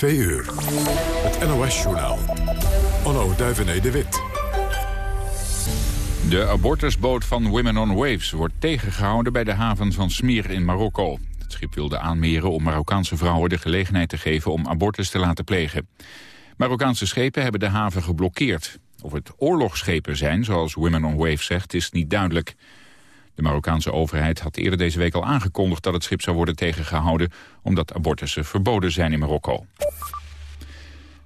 Twee uur. Het NOS-journaal. Onno Duivené de Wit. De abortusboot van Women on Waves wordt tegengehouden bij de haven van Smeer in Marokko. Het schip wilde aanmeren om Marokkaanse vrouwen de gelegenheid te geven om abortus te laten plegen. Marokkaanse schepen hebben de haven geblokkeerd. Of het oorlogsschepen zijn, zoals Women on Waves zegt, is niet duidelijk. De Marokkaanse overheid had eerder deze week al aangekondigd dat het schip zou worden tegengehouden omdat abortussen verboden zijn in Marokko.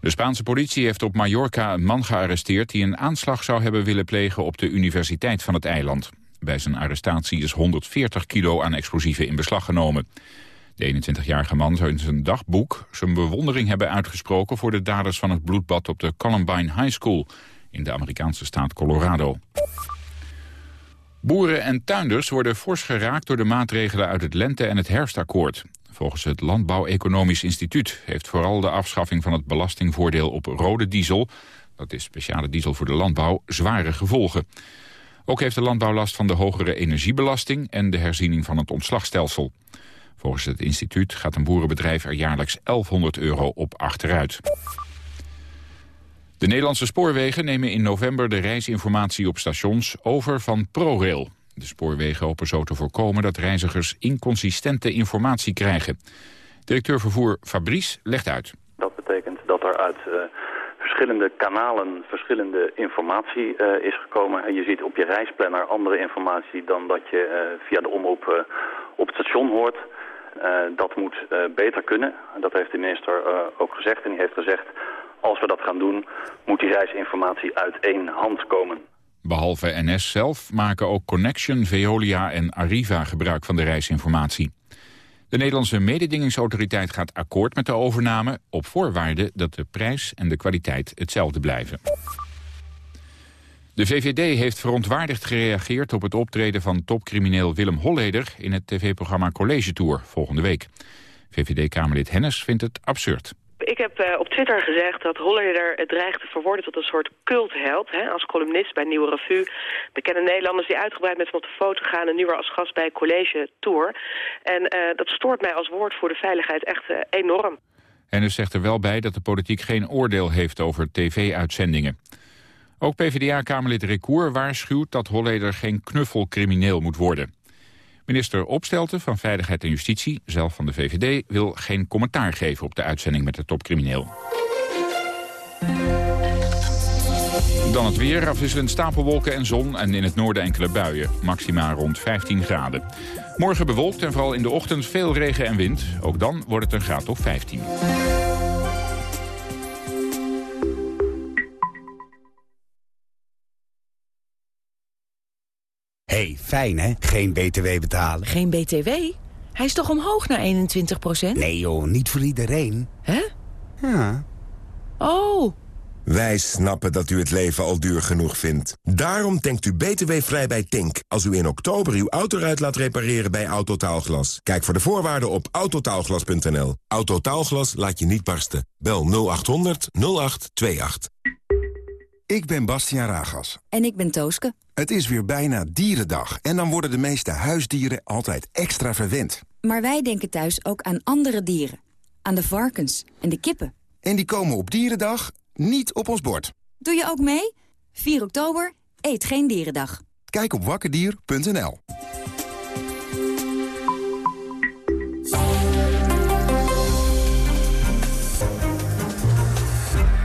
De Spaanse politie heeft op Mallorca een man gearresteerd die een aanslag zou hebben willen plegen op de universiteit van het eiland. Bij zijn arrestatie is 140 kilo aan explosieven in beslag genomen. De 21-jarige man zou in zijn dagboek zijn bewondering hebben uitgesproken voor de daders van het bloedbad op de Columbine High School in de Amerikaanse staat Colorado. Boeren en tuinders worden fors geraakt door de maatregelen uit het lente- en het herfstakkoord. Volgens het Landbouw-Economisch Instituut heeft vooral de afschaffing van het belastingvoordeel op rode diesel, dat is speciale diesel voor de landbouw, zware gevolgen. Ook heeft de landbouw last van de hogere energiebelasting en de herziening van het ontslagstelsel. Volgens het instituut gaat een boerenbedrijf er jaarlijks 1100 euro op achteruit. De Nederlandse spoorwegen nemen in november de reisinformatie op stations over van ProRail. De spoorwegen hopen zo te voorkomen dat reizigers inconsistente informatie krijgen. Directeur vervoer Fabrice legt uit. Dat betekent dat er uit uh, verschillende kanalen verschillende informatie uh, is gekomen. En je ziet op je reisplanner andere informatie dan dat je uh, via de omroep op het station hoort. dat moet beter kunnen. Dat heeft de minister ook gezegd. En die heeft gezegd als we dat gaan doen, moet die reisinformatie uit één hand komen. Behalve NS zelf maken ook Connection, Veolia en Arriva gebruik van de reisinformatie. De Nederlandse mededingingsautoriteit gaat akkoord met de overname... op voorwaarde dat de prijs en de kwaliteit hetzelfde blijven. De VVD heeft verontwaardigd gereageerd op het optreden van topcrimineel Willem Holleder... in het tv-programma College Tour volgende week. VVD-Kamerlid Hennis vindt het absurd. Ik heb uh, op Twitter gezegd dat Holleder dreigt te verworden tot een soort cultheld. Hè, als columnist bij Nieuwe Revue. Bekende Nederlanders die uitgebreid met hem op de foto gaan... en nu weer als gast bij College Tour. En uh, dat stoort mij als woord voor de veiligheid echt uh, enorm. En u zegt er wel bij dat de politiek geen oordeel heeft over tv-uitzendingen. Ook PvdA-Kamerlid Recour waarschuwt dat Holleder geen knuffelcrimineel moet worden. Minister Opstelten van Veiligheid en Justitie, zelf van de VVD... wil geen commentaar geven op de uitzending met de topcrimineel. Dan het weer, afwisselend stapelwolken en zon en in het noorden enkele buien. Maxima rond 15 graden. Morgen bewolkt en vooral in de ochtend veel regen en wind. Ook dan wordt het een graad of 15. Hey, fijn hè? Geen BTW betalen. Geen BTW? Hij is toch omhoog naar 21% Nee joh, niet voor iedereen. Hè? Ja. Oh. Wij snappen dat u het leven al duur genoeg vindt. Daarom denkt u btw-vrij bij Tink... als u in oktober uw autoruit laat repareren bij Autotaalglas. Kijk voor de voorwaarden op autotaalglas.nl. Autotaalglas laat je niet barsten. Bel 0800 0828. Ik ben Bastiaan Ragas. En ik ben Tooske. Het is weer bijna dierendag en dan worden de meeste huisdieren altijd extra verwend. Maar wij denken thuis ook aan andere dieren. Aan de varkens en de kippen. En die komen op dierendag niet op ons bord. Doe je ook mee? 4 oktober, eet geen dierendag. Kijk op wakkerdier.nl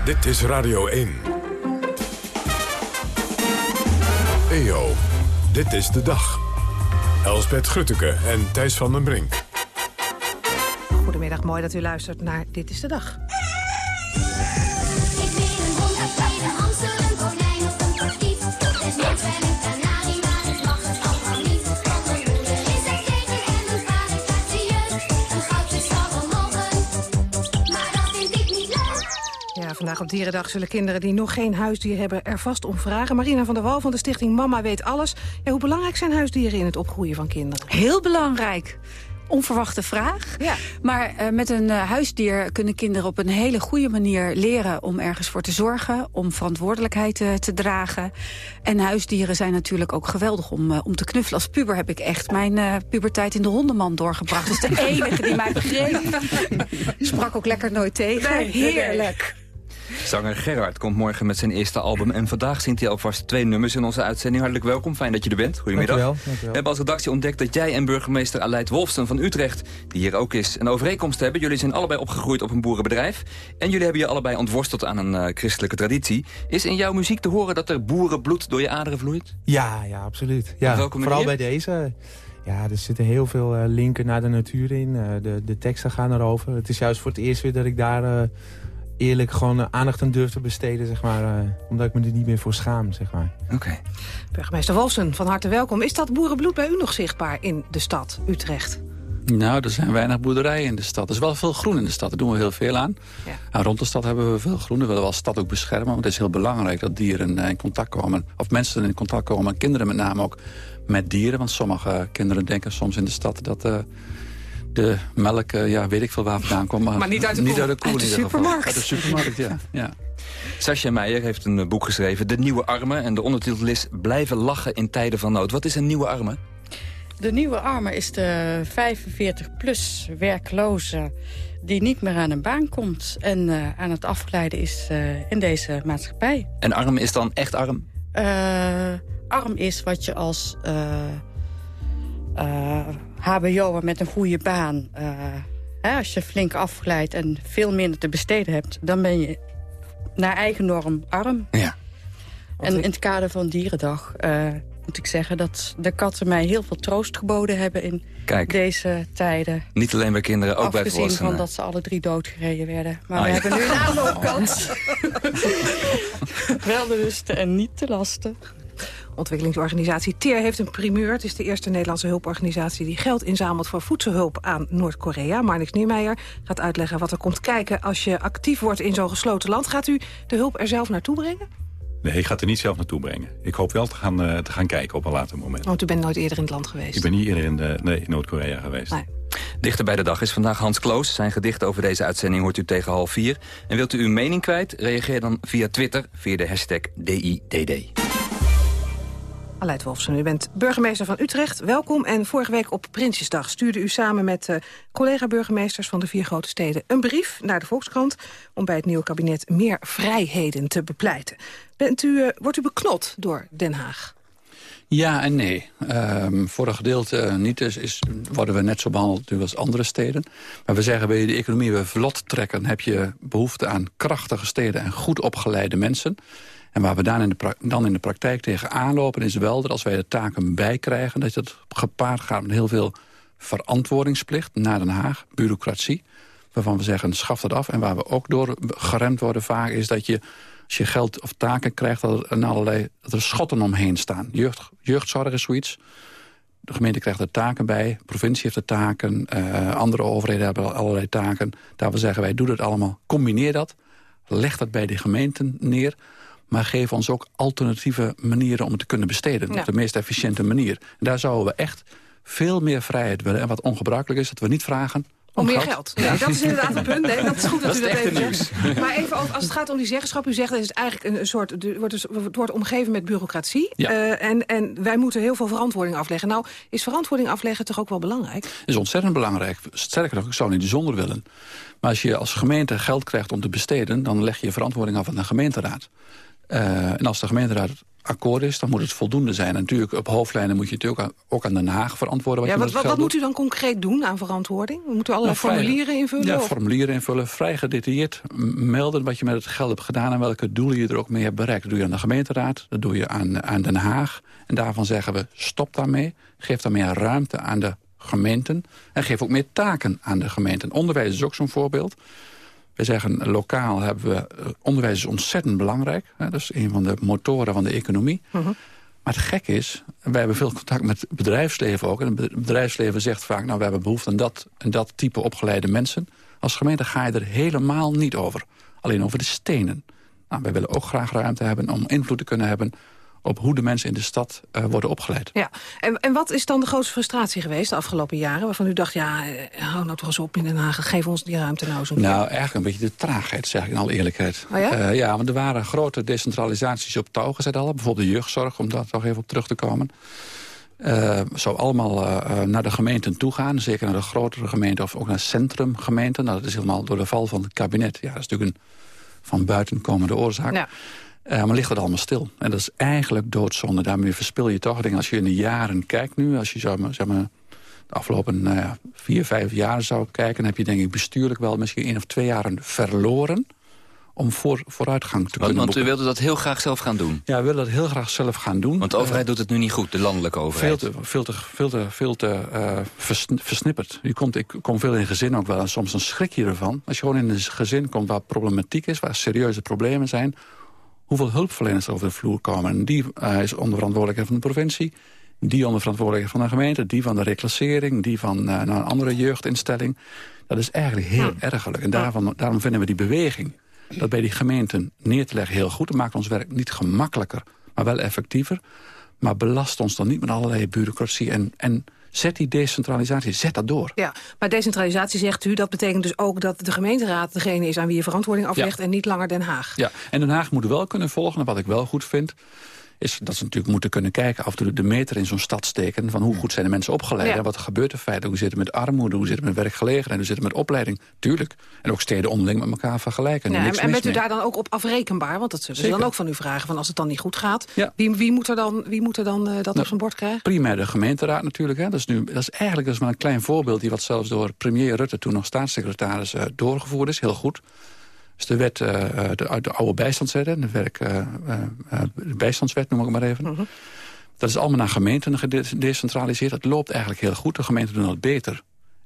Dit is Radio 1. Dit is de dag. Elsbeth Grutteke en Thijs van den Brink. Goedemiddag, mooi dat u luistert naar Dit is de Dag. Vandaag op Dierendag zullen kinderen die nog geen huisdier hebben er vast om vragen. Marina van der Wal van de stichting Mama Weet Alles. Ja, hoe belangrijk zijn huisdieren in het opgroeien van kinderen? Heel belangrijk. onverwachte vraag. Maar eh, met een eh, huisdier kunnen kinderen op een hele goede manier leren... om ergens voor te zorgen, om verantwoordelijkheid eh, te dragen. En huisdieren zijn natuurlijk ook geweldig om, om te knuffelen. Als puber heb ik echt mijn puberteit in de hondenman doorgebracht. Dat is de enige die mij begreep. Sprak ook lekker nooit tegen. Nee, nee, nee. Zanger Gerard komt morgen met zijn eerste album. En vandaag zingt hij alvast twee nummers in onze uitzending. Hartelijk welkom, fijn dat je er bent. Goedemiddag. We hebben als redactie ontdekt dat jij en burgemeester Aleid Wolfsen van Utrecht... die hier ook is, een overeenkomst hebben. Jullie zijn allebei opgegroeid op een boerenbedrijf. En jullie hebben je allebei ontworsteld aan een eh, christelijke traditie. Is in jouw muziek te horen dat er boerenbloed door je aderen vloeit? Ja, ja, absoluut. Ja, vooral bij deze. Ja, er zitten heel veel eh, linken naar de natuur in. Eh, de, de teksten gaan erover. Het is juist voor het eerst weer dat ik daar eerlijk gewoon eh, aandacht aan durf te besteden, zeg maar. eh, omdat ik me er niet meer voor schaam, zeg maar. Oké. Burgemeester Wolfsen, van harte welkom. Is dat boerenbloed bij u nog zichtbaar in de stad Utrecht? Nou, er zijn weinig boerderijen in de stad. Er is wel veel groen in de stad, daar doen we heel veel aan. Ja. En rond de stad hebben we veel groen. We willen wel de stad ook beschermen, want het is heel belangrijk... dat dieren eh, in contact komen, of mensen in contact komen... en kinderen met name ook met dieren. Want sommige kinderen denken soms in de stad dat... eh, de melk, eh, ja, weet ik veel waar vandaan komt. Maar, Maar niet uit de. Niet uit de, Uit supermarkt. Uit de supermarkt, ja. ja. Sascha Meijer heeft een boek geschreven, De Nieuwe Armen. En de ondertitel is Blijven lachen in tijden van nood. Wat is een nieuwe armen? De nieuwe armer is de 45-plus werkloze die niet meer aan een baan komt... en eh, aan het afgeleiden is eh, in deze maatschappij. En arm is dan echt arm? Eh, arm is wat je als eh eh, hbo'er met een goede baan... eh, hè, als je flink afgeleid en veel minder te besteden hebt... dan ben je naar eigen norm arm. Ja. En in het kader van Dierendag eh, moet ik zeggen... dat de katten mij heel veel troost geboden hebben in Kijk. deze tijden. Niet alleen bij kinderen, ook bij Afgezien volwassenen. van dat ze alle drie doodgereden werden. Maar Ah, we ja. hebben nu een aanloopkans. Wel de rusten en niet te lasten. Ontwikkelingsorganisatie TEER heeft een primeur. Het is de eerste Nederlandse hulporganisatie die geld inzamelt voor voedselhulp aan Noord-Korea. Marnix Niemeyer gaat uitleggen wat er komt kijken als je actief wordt in zo'n gesloten land. Gaat u de hulp er zelf naartoe brengen? Nee, ik ga het er niet zelf naartoe brengen. Ik hoop wel te gaan, eh, te gaan kijken op een later moment. Want u bent nooit eerder in het land geweest. Ik ben niet eerder in, de, nee, in Noord-Korea geweest. Nee. Dichter bij de dag is vandaag Hans Kloos. Zijn gedicht over deze uitzending hoort u tegen half vier. En wilt u uw mening kwijt? Reageer dan via Twitter via de hashtag DIDD. Aleid Wolfsen, u bent burgemeester van Utrecht. Welkom. En vorige week op Prinsjesdag stuurde u samen met eh, collega-burgemeesters van de vier grote steden een brief naar de Volkskrant om bij het nieuwe kabinet meer vrijheden te bepleiten. Bent u, eh, wordt u beknot door Den Haag? Ja en nee. Ehm, voor een gedeelte eh, niet is, is, worden we net zo behandeld als andere steden. Maar we zeggen, wil je de economie weer vlot trekken... heb je behoefte aan krachtige steden en goed opgeleide mensen. En waar we dan in de, dan in de praktijk tegen aanlopen... is wel dat als wij de taken bijkrijgen... dat het gepaard gaat met heel veel verantwoordingsplicht naar Den Haag, bureaucratie. Waarvan we zeggen, schaf dat af. En waar we ook door geremd worden vaak is dat je als je geld of taken krijgt, dat er, allerlei, dat er schotten omheen staan. Jeugd, jeugdzorg is zoiets. De gemeente krijgt er taken bij, de provincie heeft er taken... eh, andere overheden hebben allerlei taken. Daar we zeggen, wij doen het allemaal, combineer dat... leg dat bij de gemeenten neer... maar geef ons ook alternatieve manieren om het te kunnen besteden. Ja. Op de meest efficiënte manier. En daar zouden we echt veel meer vrijheid willen. En wat ongebruikelijk is, dat we niet vragen... Om meer geld. Nee, dat is inderdaad een punt. Nee, dat is goed dat, Dat u dat even zegt. Maar even over, als het gaat om die zeggenschap. U zegt dat het eigenlijk een soort, het wordt, dus- het wordt omgeven met bureaucratie. Ja. Eh, en, en wij moeten heel veel verantwoording afleggen. Nou, is verantwoording afleggen toch ook wel belangrijk? is ontzettend belangrijk. Sterker nog, ik zou niet zonder willen. Maar als je als gemeente geld krijgt om te besteden... dan leg je je verantwoording af aan de gemeenteraad. Eh, en als de gemeenteraad akkoord is, dan moet het voldoende zijn. En natuurlijk, op hoofdlijnen moet je natuurlijk ook aan, Den Haag verantwoorden... wat Ja, je wat wat, wat moet u dan concreet doen aan verantwoording? We moeten allerlei Nou, vrij- formulieren invullen? Ja, of- formulieren invullen. Vrij gedetailleerd melden wat je met het geld hebt gedaan... en welke doelen je er ook mee hebt bereikt. Dat doe je aan de gemeenteraad, dat doe je aan, aan Den Haag. En daarvan zeggen we, stop daarmee. Geef daar meer ruimte aan de gemeenten. En geef ook meer taken aan de gemeenten. Onderwijs is ook zo'n voorbeeld. We zeggen, lokaal hebben we... eh, Onderwijs is ontzettend belangrijk. Hè, dat is een van de motoren van de economie. Mhm. Maar het gek is, wij hebben veel contact met het bedrijfsleven ook. En het bedrijfsleven zegt vaak, nou, we hebben behoefte aan dat en dat type opgeleide mensen. Als gemeente ga je er helemaal niet over. Alleen over de stenen. Nou, wij willen ook graag ruimte hebben om invloed te kunnen hebben op hoe de mensen in de stad eh, worden opgeleid. Ja, en, en wat is dan de grootste frustratie geweest de afgelopen jaren... waarvan u dacht, ja, eh, hou nou toch eens op in Den Haag... geef ons die ruimte nou zo'n Nou, eigenlijk een beetje de traagheid, zeg ik in alle eerlijkheid. Oh ja? Eh, ja, want er waren grote decentralisaties op touw gezet al. Bijvoorbeeld de jeugdzorg, om daar toch even op terug te komen. Eh zou allemaal naar de gemeenten toe gaan. Zeker naar de grotere gemeenten of ook naar centrumgemeenten. Nou, dat is helemaal door de val van het kabinet. Ja, dat is natuurlijk een van buiten komende oorzaak. Ja. Eh, maar ligt het allemaal stil. En dat is eigenlijk doodzonde. Daarmee verspil je toch dingen. Als je in de jaren kijkt nu, als je zou, maar, zeg maar, de afgelopen nou vier, vijf jaar zou kijken... dan heb je denk ik bestuurlijk wel misschien één of twee jaren verloren... om voor, vooruitgang te Want, kunnen want u wilde dat heel graag zelf gaan doen. Ja, we willen dat heel graag zelf gaan doen. Want de overheid doet het nu niet goed, de landelijke Veel overheid. te, veel te, veel te, veel te eh, vers- versnipperd. Je komt, ik kom veel in gezin ook wel en soms dan schrik je ervan. Als je gewoon in een gezin komt waar problematiek is, waar serieuze problemen zijn... hoeveel hulpverleners er over de vloer komen. En die eh, is onder verantwoordelijkheid van de provincie... die onder verantwoordelijkheid van de gemeente... die van de reclassering, die van eh, naar een andere jeugdinstelling. Dat is eigenlijk heel ergerlijk. En daarvan, daarom vinden we die beweging... dat bij die gemeenten neer te leggen heel goed. Dat maakt ons werk niet gemakkelijker, maar wel effectiever. Maar belast ons dan niet met allerlei bureaucratie. En, en zet die decentralisatie, zet dat door. Ja, maar decentralisatie zegt u, dat betekent dus ook dat de gemeenteraad degene is aan wie je verantwoording aflegt en niet langer Den Haag. Ja, en Den Haag moet wel kunnen volgen. En wat ik wel goed vind, is dat ze natuurlijk moeten kunnen kijken... af en toe de meter in zo'n stad steken... van hoe goed zijn de mensen opgeleid Ja. en wat er gebeurt er feitelijk. Hoe zit het met armoede, hoe zit het met werkgelegenheid... hoe zit het met opleiding, tuurlijk. En ook steden onderling met elkaar vergelijken. Ja, Niks en, bent u mee. daar dan ook op afrekenbaar? Want dat zullen ze dan ook van u vragen. Van als het dan niet goed gaat, wie, wie moet er dan, wie moet er dan eh, dat Nou, op zijn bord krijgen? Primair de gemeenteraad natuurlijk. Hè. Dat, is nu, dat is eigenlijk dat is maar een klein voorbeeld... die wat zelfs door premier Rutte, toen nog staatssecretaris... eh, doorgevoerd is, heel goed. Dus de wet eh, eh, de, uit de oude bijstandswet, de, werk, eh, de bijstandswet noem ik maar even. Mhm. Dat is allemaal naar gemeenten gedecentraliseerd. Dat loopt eigenlijk heel goed. De gemeenten doen dat beter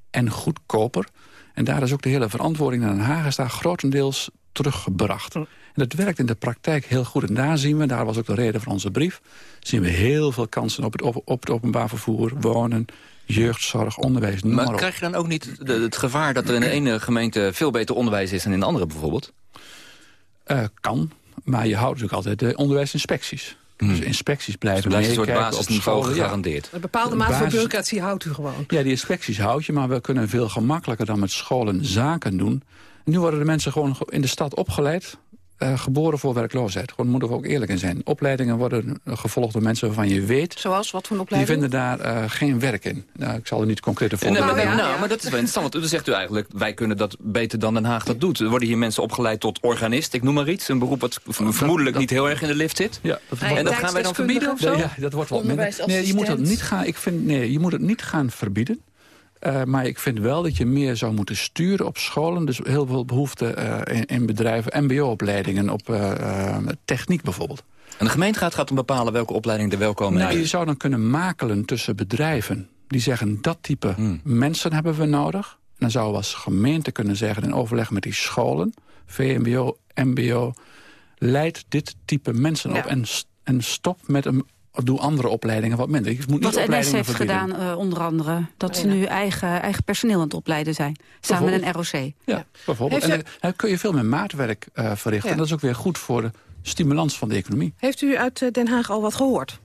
en goedkoper. En daar is ook de hele verantwoording naar Den Haag... is daar grotendeels teruggebracht. En dat werkt in de praktijk heel goed. En daar zien we, daar was ook de reden van onze brief... zien we heel veel kansen op het, op, op het openbaar vervoer, wonen... jeugdzorg, onderwijs, noem maar, krijg je dan ook niet het gevaar dat er in de ene gemeente veel beter onderwijs is dan in de andere bijvoorbeeld? Eh, kan, maar je houdt natuurlijk altijd de onderwijsinspecties. Dus inspecties blijven Dus een soort basisniveau ja. gegarandeerd. Een bepaalde maat van bureaucratie houdt u gewoon. Ja, die inspecties houd je, maar we kunnen veel gemakkelijker dan met scholen zaken doen. En nu worden de mensen gewoon in de stad opgeleid, eh, geboren voor werkloosheid. Gewoon moeten we ook eerlijk in zijn. Opleidingen worden gevolgd door mensen waarvan je weet... Zoals, wat voor een Die vinden daar eh, geen werk in. Nou, ik zal er niet concrete voorbeelden maar, noemen. nou, maar dat is wel interessant, want dan zegt u eigenlijk... wij kunnen dat beter dan Den Haag dat doet. Er worden hier mensen opgeleid tot organist, ik noem maar iets. Een beroep wat vermoedelijk niet heel erg in de lift zit. Ja, dat en dat gaan wij dan verbieden of zo? Nee, ja, dat wordt wat minder. Nee, je moet het niet gaan, ik vind, nee, je moet het niet gaan verbieden. Eh, maar ik vind wel dat je meer zou moeten sturen op scholen. Dus heel veel behoefte eh, in, in bedrijven, mbo-opleidingen op eh, eh, techniek bijvoorbeeld. En de gemeenteraad gaat dan bepalen welke opleidingen er wel komen. Nou, je zou dan kunnen makelen tussen bedrijven die zeggen dat type Hmm. mensen hebben we nodig. En dan zou we als gemeente kunnen zeggen in overleg met die scholen, VMBO, MBO, leid dit type mensen op en, st- en stop met een doe andere opleidingen wat minder. Je moet niet Wat NS opleidingen heeft verbieden. gedaan, eh, onder andere, dat ze nu eigen, eigen personeel aan het opleiden zijn. Samen met een ROC. Ja, bijvoorbeeld. Heeft En u- dan- kun je veel meer maatwerk eh, verrichten. Ja. En dat is ook weer goed voor de stimulans van de economie. Heeft u uit eh, Den Haag al wat gehoord?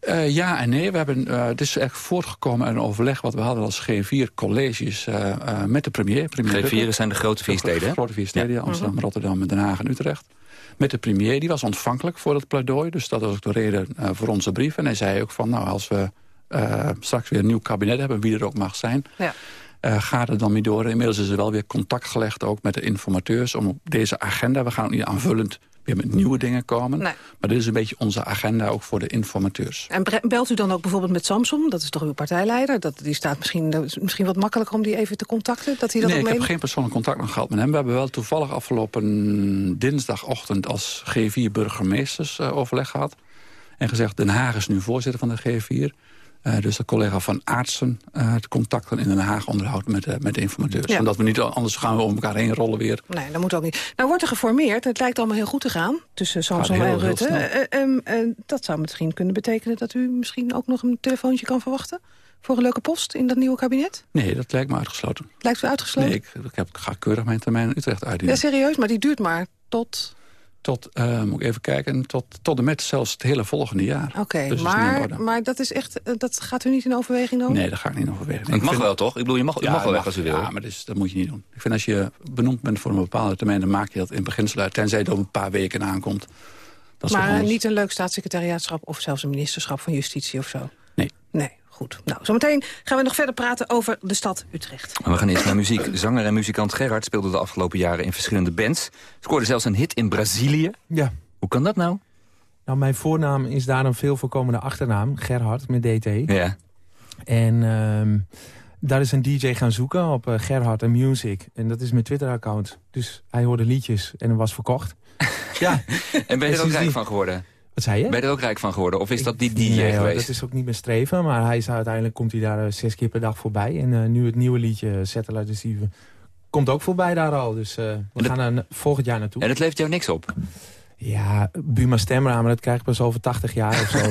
Eh, ja en nee. We hebben, eh, het is echt voortgekomen uit een overleg wat we hadden als G4-colleges eh, eh, met de premier. premier G4 Rutte. zijn de grote vier steden? De grote vier steden, ja. Amsterdam, Rotterdam, Den Haag en Utrecht. Met de premier, die was ontvankelijk voor het pleidooi. Dus dat was ook de reden eh, voor onze brief. En hij zei ook van, nou, als we eh, straks weer een nieuw kabinet hebben... wie er ook mag zijn, Ja. eh, gaat het dan mee door. Inmiddels is er wel weer contact gelegd ook met de informateurs... om op deze agenda, we gaan ook niet aanvullend weer met nieuwe dingen komen. Nee. Maar dit is een beetje onze agenda ook voor de informateurs. En belt u dan ook bijvoorbeeld met Samson? Dat is toch uw partijleider? Dat, die staat misschien, misschien wat makkelijker om die even te contacten? Dat hij dat nee, ik heb geen persoonlijk contact nog gehad met hem. We hebben wel toevallig afgelopen dinsdagochtend als G4 burgemeesters eh, overleg gehad. En gezegd, Den Haag is nu voorzitter van de G4. Eh, dus de collega van Aartsen eh, het contacten in Den Haag onderhoudt met, eh, met de informateurs. Ja. Omdat we niet, anders gaan we over elkaar heen rollen weer. Nee, dat moet ook niet. Nou wordt er geformeerd. Het lijkt allemaal heel goed te gaan tussen Samson en Rutte. Eh, eh, ehm, eh, dat zou misschien kunnen betekenen dat u misschien ook nog een telefoontje kan verwachten? Voor een leuke post in dat nieuwe kabinet? Nee, dat lijkt me uitgesloten. Lijkt u uitgesloten? Nee, ik, ik, heb, ga keurig mijn termijn in Utrecht uitdienen. Ja, serieus, maar die duurt maar tot... tot, eh, moet ik even kijken, tot, tot en met zelfs het hele volgende jaar. Oké, Dus maar, maar dat is echt, eh, dat gaat u niet in overweging dan? Nee, dat ga ik niet in overwegen. Het Ik mag vind- wel, toch? Ik bedoel, je mag, je mag wel weg als je wil. Ja, maar dat, is- dat moet je niet doen. Ik vind als je benoemd bent voor een bepaalde termijn... dan maak je dat in beginsel uit, tenzij het over een paar weken aankomt. Dat is maar ons- niet een leuk staatssecretariaatschap of zelfs een ministerschap van Justitie of zo? Nee. Nee, goed. Nou, zometeen gaan we nog verder praten over de stad Utrecht. We gaan eerst naar muziek. Zanger en muzikant Gerard speelde de afgelopen jaren in verschillende bands. Scoorde zelfs een hit in Brazilië. Ja. Hoe kan dat nou? Nou, mijn voornaam is daar een veel voorkomende achternaam. Gerhard, met DT. Ja. En ehm, daar is een DJ gaan zoeken op eh, Gerhard en Music. En dat is mijn Twitter-account. Dus hij hoorde liedjes en was verkocht. ja. En ben je er ook rijk van geworden? Wat zei je? Ben je er ook rijk van geworden? Of is dat die DJ nee, geweest? dat is ook niet mijn streven. Maar hij is uiteindelijk komt hij daar eh, zes keer per dag voorbij. En eh, nu het nieuwe liedje Satellite Deceiver komt ook voorbij daar al. Dus eh, we gaan er volgend jaar naartoe. En het levert jou niks op? Ja, Buma Stemra, maar dat krijg ik pas over 80 jaar of zo.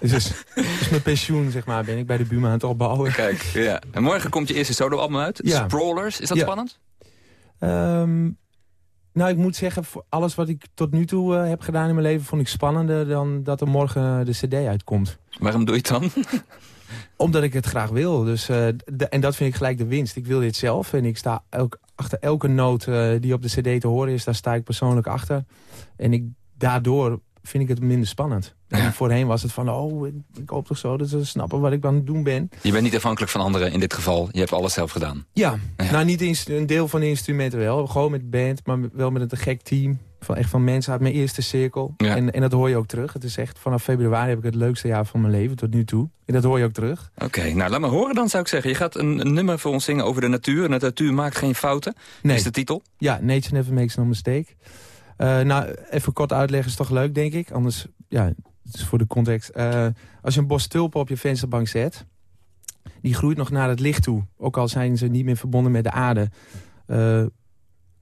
dus, dus, dus mijn pensioen, zeg maar, ben ik bij de Buma aan het opbouwen. Kijk, ja. En morgen komt je eerste solo-album uit. Ja. Sprawlers. Is dat Ja. spannend? Ehm, nou, ik moet zeggen, voor alles wat ik tot nu toe eh, heb gedaan in mijn leven... vond ik spannender dan dat er morgen de cd uitkomt. Waarom doe je het dan? Omdat ik het graag wil. Dus, eh, de- en dat vind ik gelijk de winst. Ik wil dit zelf en ik sta elk, achter elke noot eh, die op de cd te horen is... daar sta ik persoonlijk achter. En ik, daardoor vind ik het minder spannend. En voorheen was het van, oh, ik, ik hoop toch zo dat ze snappen wat ik aan het doen ben. Je bent niet afhankelijk van anderen in dit geval. Je hebt alles zelf gedaan. Ja, nou niet een deel van de instrumenten wel. Gewoon met band, maar wel met een gek team. Van, echt van mensen uit mijn eerste cirkel. Ja. En, en dat hoor je ook terug. Het is echt, vanaf februari heb ik het leukste jaar van mijn leven tot nu toe. En dat hoor je ook terug. Oké, nou laat me horen dan zou ik zeggen. Je gaat een, een nummer voor ons zingen over de natuur. En de natuur maakt geen fouten. Nee. Is de titel? Ja, Nature Never Makes No Mistake. Eh, nou, even kort uitleggen is toch leuk, denk ik. Anders, ja, het is voor de context. Eh, als je een bos tulpen op je vensterbank zet... die groeit nog naar het licht toe. Ook al zijn ze niet meer verbonden met de aarde. Eh,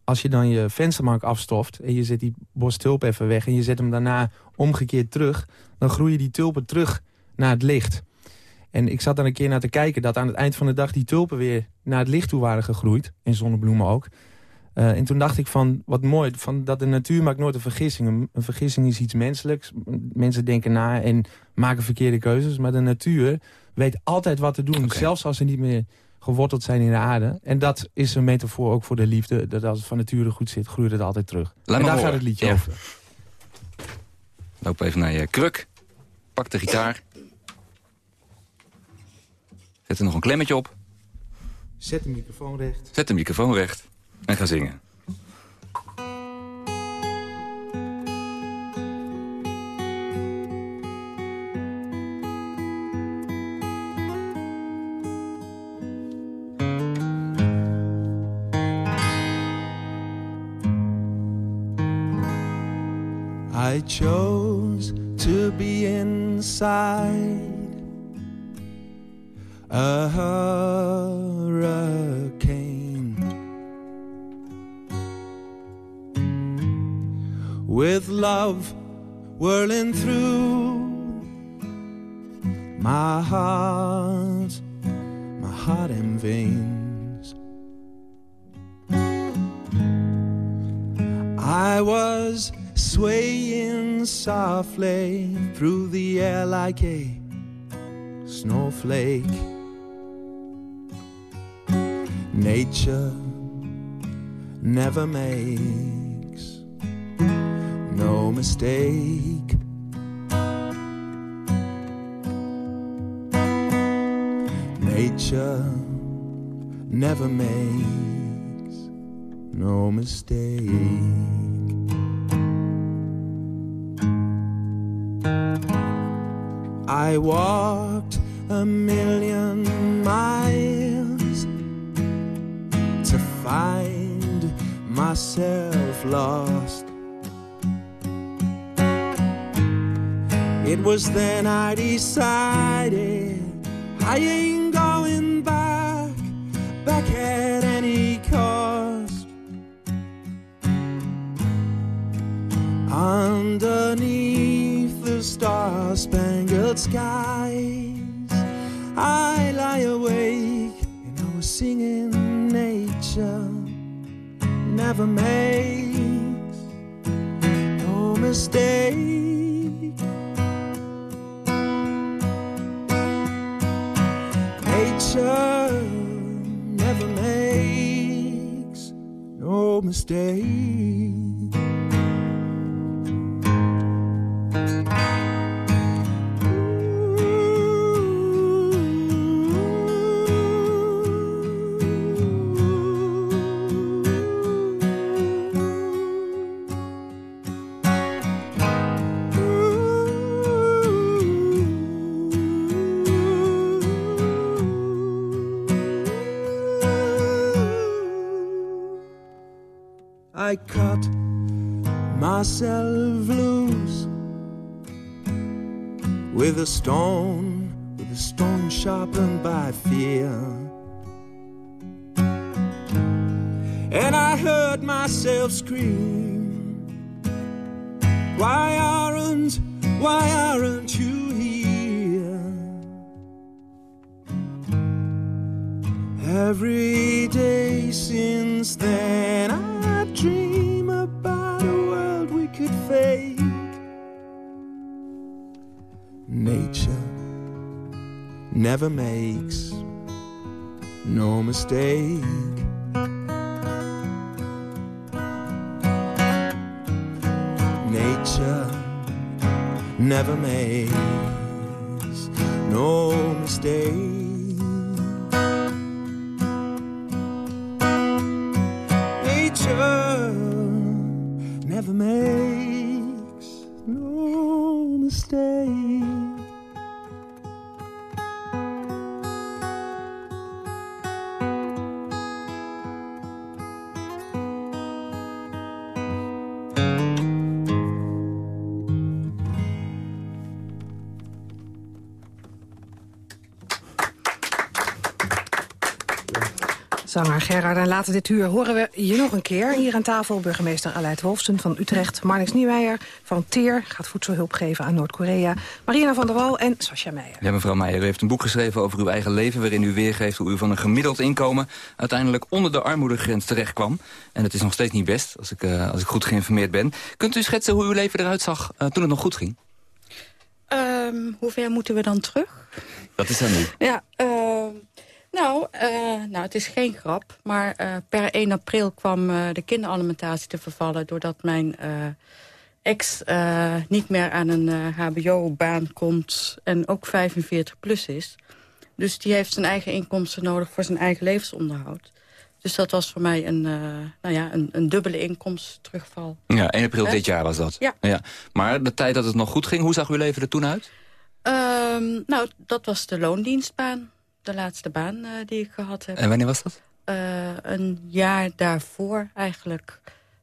als je dan je vensterbank afstoft... en je zet die bos tulpen even weg... en je zet hem daarna omgekeerd terug... dan groeien die tulpen terug naar het licht. En ik zat daar een keer naar te kijken... dat aan het eind van de dag die tulpen weer naar het licht toe waren gegroeid. En zonnebloemen ook. Eh, en toen dacht ik van, wat mooi, van dat de natuur maakt nooit een vergissing. Een, een vergissing is iets menselijks. Mensen denken na en maken verkeerde keuzes. Maar de natuur weet altijd wat te doen. Zelfs als ze niet meer geworteld zijn in de aarde. En dat is een metafoor ook voor de liefde. Dat als het van nature goed zit, groeit het altijd terug. Laat en daar horen. gaat het liedje Ja. over. Loop even naar je kruk. Pak de gitaar. Zet er nog een klemmetje op. Zet de microfoon recht. Zet de microfoon recht. En ga zingen. I chose to be inside a hurricane with love whirling through my heart, my heart and veins. I was swaying softly through the air like a snowflake. Nature never makes no mistake. Nature never makes no mistake. I walked a million miles to find myself lost. It was then I decided I ain't going back, back at any cost. Underneath the star-spangled skies, I lie awake and I was singing nature never makes no mistake. Mistake. Stone, with a stone sharpened by fear. And I heard myself scream, Why aren't, why aren't you here? Every day since then, never makes no mistake. Nature never makes no mistake. Nature never makes later dit uur horen we je nog een keer. Hier aan tafel burgemeester Aleid Wolfsen van Utrecht... Marnix Nieuweijer van TEER, gaat voedselhulp geven aan Noord-Korea... Marina van der Wal en Sascha Meijer. Ja, mevrouw Meijer, u heeft een boek geschreven over uw eigen leven... waarin u weergeeft hoe u van een gemiddeld inkomen... uiteindelijk onder de armoedegrens terecht kwam. En het is nog steeds niet best, als ik, eh, als ik goed geïnformeerd ben. Kunt u schetsen hoe uw leven eruit zag eh, toen het nog goed ging? Ehm, hoe ver moeten we dan terug? Dat is aan u. Ja, ehm, nou, eh, nou, het is geen grap. Maar eh, per 1 april kwam eh, de kinderalimentatie te vervallen... doordat mijn ex niet meer aan een hbo-baan komt... en ook 45 plus is. Dus die heeft zijn eigen inkomsten nodig voor zijn eigen levensonderhoud. Dus dat was voor mij een, nou ja, een, een dubbele inkomstenterugval. Ja, 1 april dit jaar was dat. Ja. Maar de tijd dat het nog goed ging, hoe zag uw leven er toen uit? Ehm, nou, dat was de loondienstbaan. De laatste baan eh, die ik gehad heb. En wanneer was dat? Eh, een jaar daarvoor eigenlijk.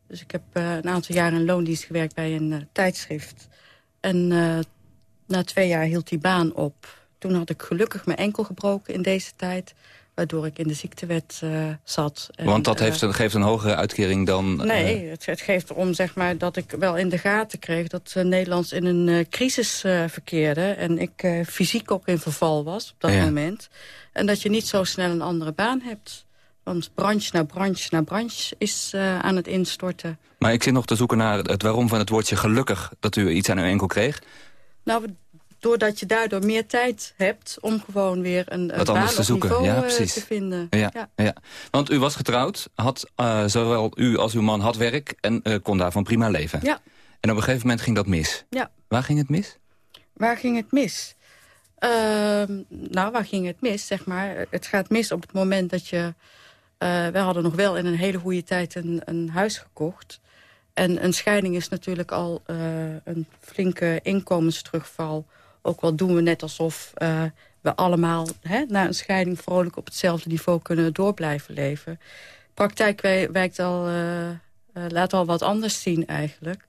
Dus ik heb eh, een aantal jaren in loondienst gewerkt bij een tijdschrift. En na twee jaar hield die baan op. Toen had ik gelukkig mijn enkel gebroken in deze tijd. Waardoor ik in de ziektewet eh, zat. Want dat eh, heeft geeft een hogere uitkering dan... eh, Nee, het, het geeft erom zeg maar, dat ik wel in de gaten kreeg... dat Nederlands in een crisis verkeerde. En ik fysiek ook in verval was op dat Ja. moment. En dat je niet zo snel een andere baan hebt. Want branche na branche na branche is aan het instorten. Maar ik zit nog te zoeken naar het waarom van het woordje gelukkig... dat u iets aan uw enkel kreeg. Nou, doordat je daardoor meer tijd hebt... om gewoon weer een, een Wat baan anders te zoeken. Ja, uh, precies. te vinden. Ja, ja. Want u was getrouwd, had, uh, zowel u als uw man had werk... en uh, kon daarvan prima leven. Ja. En op een gegeven moment ging dat mis. Ja. Waar ging het mis? Waar ging het mis? Uh, nou, waar ging het mis, zeg maar? Het gaat mis op het moment dat je... We hadden nog wel in een hele goede tijd een, een huis gekocht. En een scheiding is natuurlijk al een flinke inkomensterugval. Ook al doen we net alsof uh, we allemaal hè, na een scheiding... vrolijk op hetzelfde niveau kunnen door blijven leven. Praktijk wijkt al, uh, laat al wat anders zien eigenlijk.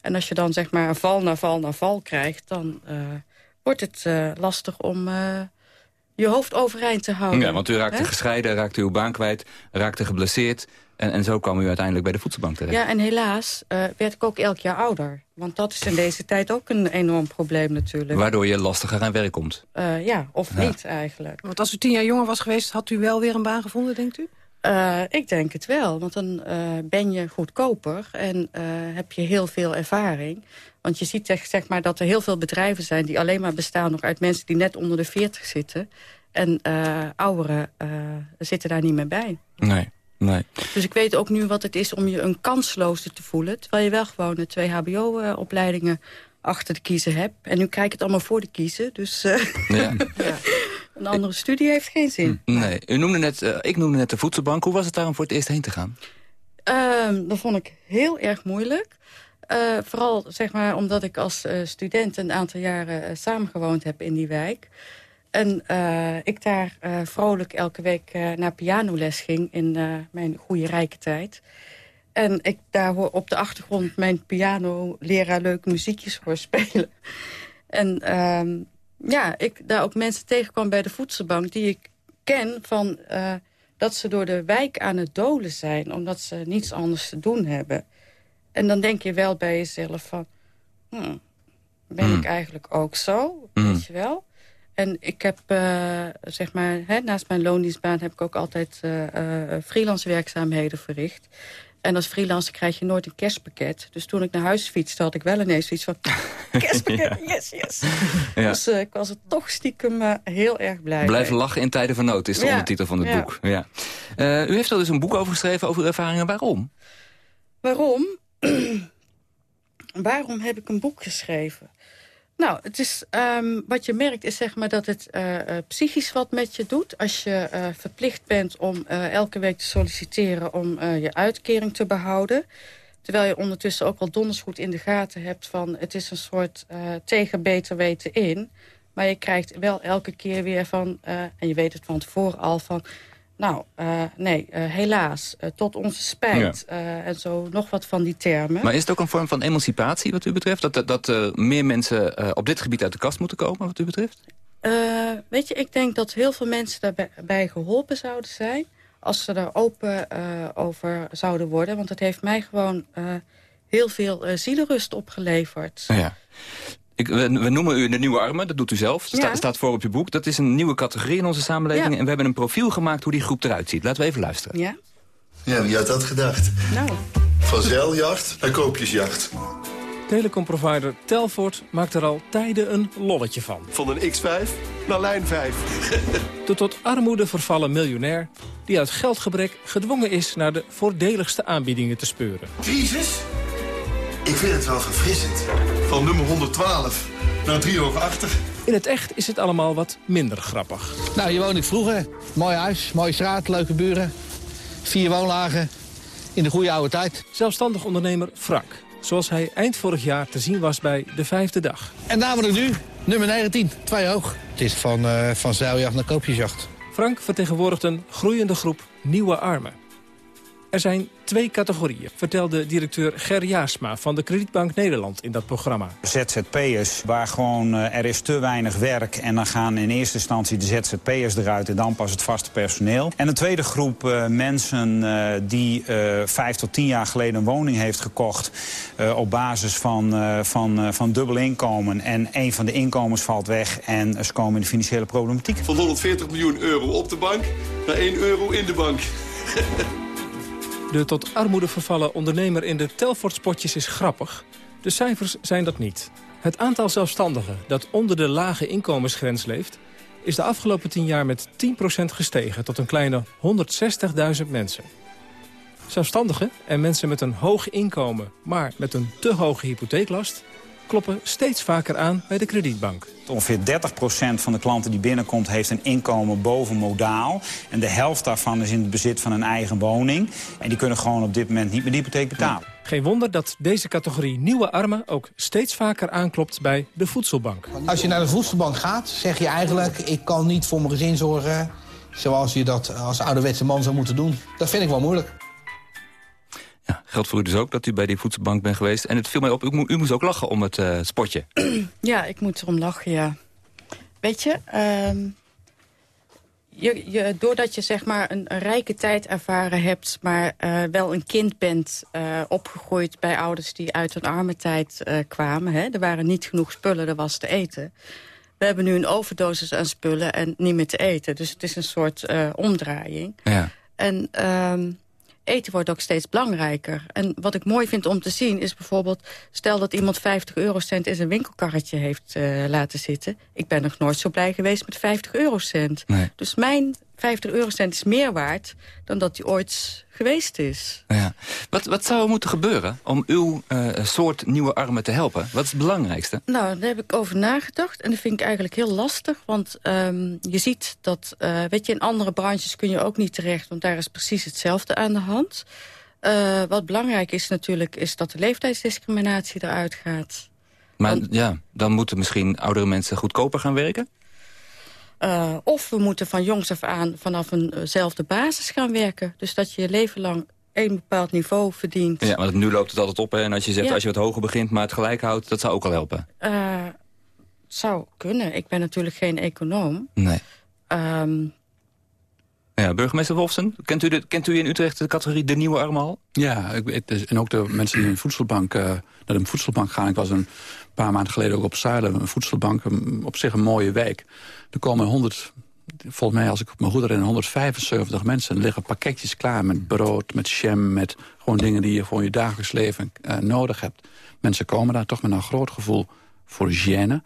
En als je dan zeg maar val na val na val krijgt... dan wordt het lastig om je hoofd overeind te houden. Ja, want u raakte Hè? gescheiden, raakte uw baan kwijt, raakte geblesseerd... En, en zo kwam u uiteindelijk bij de voedselbank terecht. Ja, en helaas uh, werd ik ook elk jaar ouder. Want dat is in deze tijd ook een enorm probleem natuurlijk. Waardoor je lastiger aan werk komt. Uh, ja, of ja. niet eigenlijk. Want als u tien jaar jonger was geweest, had u wel weer een baan gevonden, denkt u? Eh, ik denk het wel, want dan eh, ben je goedkoper en eh, heb je heel veel ervaring. Want je ziet zeg, zeg maar dat er heel veel bedrijven zijn... die alleen maar bestaan nog uit mensen die net onder de 40 zitten. En ouderen zitten daar niet meer bij. Nee, nee. Dus ik weet ook nu wat het is om je een kansloze te voelen... terwijl je wel gewoon de twee hbo-opleidingen achter de kiezen hebt. En nu krijg ik het allemaal voor de kiezen, dus... eh, Ja. Een andere studie heeft geen zin. Nee, u noemde net, eh, ik noemde net de voedselbank. Hoe was het daar om voor het eerst heen te gaan? Ehm, dat vond ik heel erg moeilijk. Eh, vooral zeg maar, omdat ik als eh, student een aantal jaren samengewoond heb in die wijk. En ik daar vrolijk elke week naar pianoles ging in mijn goede rijke tijd. En ik daar hoor op de achtergrond mijn piano-leraar leuke muziekjes hoor spelen. En ehm, ja, ik daar ook mensen tegenkwam bij de voedselbank die ik ken van... eh, dat ze door de wijk aan het dolen zijn, omdat ze niets anders te doen hebben. En dan denk je wel bij jezelf van... hmm, ben Hmm. ik eigenlijk ook zo, Hmm. weet je wel? En ik heb, eh, zeg maar, hè, naast mijn loondienstbaan... heb ik ook altijd eh, freelance werkzaamheden verricht. En als freelancer krijg je nooit een kerstpakket. Dus toen ik naar huis fietste, had ik wel ineens iets van... kerstpakket, yes, yes. Ja. Dus eh, ik was er toch stiekem eh, heel erg blij Blijf mee. lachen in tijden van nood is de Ja, ondertitel van het boek. Ja. Eh, u heeft al dus een boek over geschreven over uw ervaringen. Waarom? Waarom? Waarom heb ik een boek geschreven? Nou, het is, ehm, wat je merkt is zeg maar dat het eh, eh, psychisch wat met je doet. Als je eh, verplicht bent om elke week te solliciteren om je uitkering te behouden. Terwijl je ondertussen ook al donders goed in de gaten hebt van... het is een soort tegen beter weten in. Maar je krijgt wel elke keer weer van... en je weet het van tevoren al van... Nou, eh, nee, eh, helaas, eh, tot onze spijt. en zo nog wat van die termen. Maar is het ook een vorm van emancipatie wat u betreft? Dat, dat, dat meer mensen op dit gebied uit de kast moeten komen wat u betreft? Weet je, ik denk dat heel veel mensen daarbij bij geholpen zouden zijn... als ze daar open over zouden worden. Want het heeft mij gewoon heel veel zielenrust opgeleverd. Ja. Ik, we, we noemen u de nieuwe armen, dat doet u zelf. Ja. staat voor op je boek. Dat is een nieuwe categorie in onze samenleving. Ja. En we hebben een profiel gemaakt hoe die groep eruit ziet. Laten we even luisteren. Ja? Ja, wie had dat gedacht? Nou. Van zeiljacht naar koopjesjacht. Telecomprovider Telfort maakt er al tijden een lolletje van. Van een X5 naar lijn 5. De tot armoede vervallen miljonair die uit geldgebrek gedwongen is naar de voordeligste aanbiedingen te speuren. Crisis? Ik vind het wel verfrissend. Van nummer 112 naar 3 over 80. In het echt is het allemaal wat minder grappig. Nou, hier woon ik vroeger. Mooi huis, mooie straat, leuke buren. Vier woonlagen. In de goede oude tijd. Zelfstandig ondernemer Frank. Zoals hij eind vorig jaar te zien was bij De Vijfde Dag. En namelijk nu, nummer 19, twee hoog. Het is van, eh, van zeiljacht naar koopjesjacht. Frank vertegenwoordigt een groeiende groep nieuwe armen. Er zijn twee categorieën, vertelde directeur Ger Jaasma van de Kredietbank Nederland in dat programma. ZZP'ers, waar gewoon eh, er is te weinig werk... en dan gaan in eerste instantie de ZZP'ers eruit... en dan pas het vaste personeel. En een tweede groep eh, mensen eh, die eh, vijf tot tien jaar geleden een woning heeft gekocht... eh, op basis van, eh, van, eh, van dubbel inkomen. En een van de inkomens valt weg en ze komen in de financiële problematiek. Van 140 miljoen euro op de bank naar 1 euro in de bank. De tot armoede vervallen ondernemer in de Telfort-spotjes is grappig. De cijfers zijn dat niet. Het aantal zelfstandigen dat onder de lage inkomensgrens leeft... is de afgelopen 10 jaar met 10% gestegen tot een kleine 160.000 mensen. Zelfstandigen en mensen met een hoog inkomen, maar met een te hoge hypotheeklast... kloppen steeds vaker aan bij de kredietbank. Ongeveer 30% van de klanten die binnenkomt heeft een inkomen boven modaal. En de helft daarvan is in het bezit van een eigen woning. En die kunnen gewoon op dit moment niet meer de hypotheek betalen. Geen wonder dat deze categorie nieuwe armen ook steeds vaker aanklopt bij de voedselbank. Als je naar de voedselbank gaat, zeg je eigenlijk... ik kan niet voor mijn gezin zorgen zoals je dat als ouderwetse man zou moeten doen. Dat vind ik wel moeilijk. Geldt voor u dus ook dat u bij die voedselbank bent geweest. En het viel mij op, u, u moest ook lachen om het eh, spotje. Ja, ik moet erom lachen, ja. Weet je, ehm, je, je, doordat je zeg maar een, een rijke tijd ervaren hebt... maar eh, wel een kind bent eh, opgegroeid bij ouders die uit een arme tijd kwamen... Hè, er waren niet genoeg spullen, er was te eten. We hebben nu een overdosis aan spullen en niet meer te eten. Dus het is een soort omdraaiing. Ja. En ehm, eten wordt ook steeds belangrijker. En wat ik mooi vind om te zien is bijvoorbeeld... stel dat iemand 50 eurocent in zijn winkelkarretje heeft eh, laten zitten. Ik ben nog nooit zo blij geweest met 50 eurocent. Nee. Dus mijn 50 eurocent is meer waard dan dat die ooit geweest is. Ja. Wat, wat zou er moeten gebeuren om uw eh, soort nieuwe armen te helpen? Wat is het belangrijkste? Nou, daar heb ik over nagedacht. En dat vind ik eigenlijk heel lastig. Want ehm, je ziet dat, eh, weet je, in andere branches kun je ook niet terecht. Want daar is precies hetzelfde aan de hand. Eh, wat belangrijk is natuurlijk, is dat de leeftijdsdiscriminatie eruit gaat. Maar ja, dan moeten misschien oudere mensen goedkoper gaan werken? Uh, of we moeten van jongs af aan vanaf eenzelfde basis gaan werken. Dus dat je je leven lang een bepaald niveau verdient. Ja, want nu loopt het altijd op. Hè? En als je zegt, Ja. als je wat hoger begint, maar het gelijk houdt... dat zou ook al helpen. Uh, zou kunnen. Ik ben natuurlijk geen econoom. Nee. Ehm, Ja, burgemeester Wolfsen, kent u, de, kent u in Utrecht de categorie de nieuwe armen al? Ja, ik, is- en ook de mensen die een voedselbank, eh, naar een voedselbank gaan. Ik was een paar maanden geleden ook op Zuilen, een voedselbank, op zich een mooie wijk. Er komen 100, volgens mij als ik me goed herinner, 175 mensen. Liggen pakketjes klaar met brood, met jam, met gewoon dingen die je voor je dagelijks leven eh, nodig hebt. Mensen komen daar toch met een groot gevoel voor hygiëne.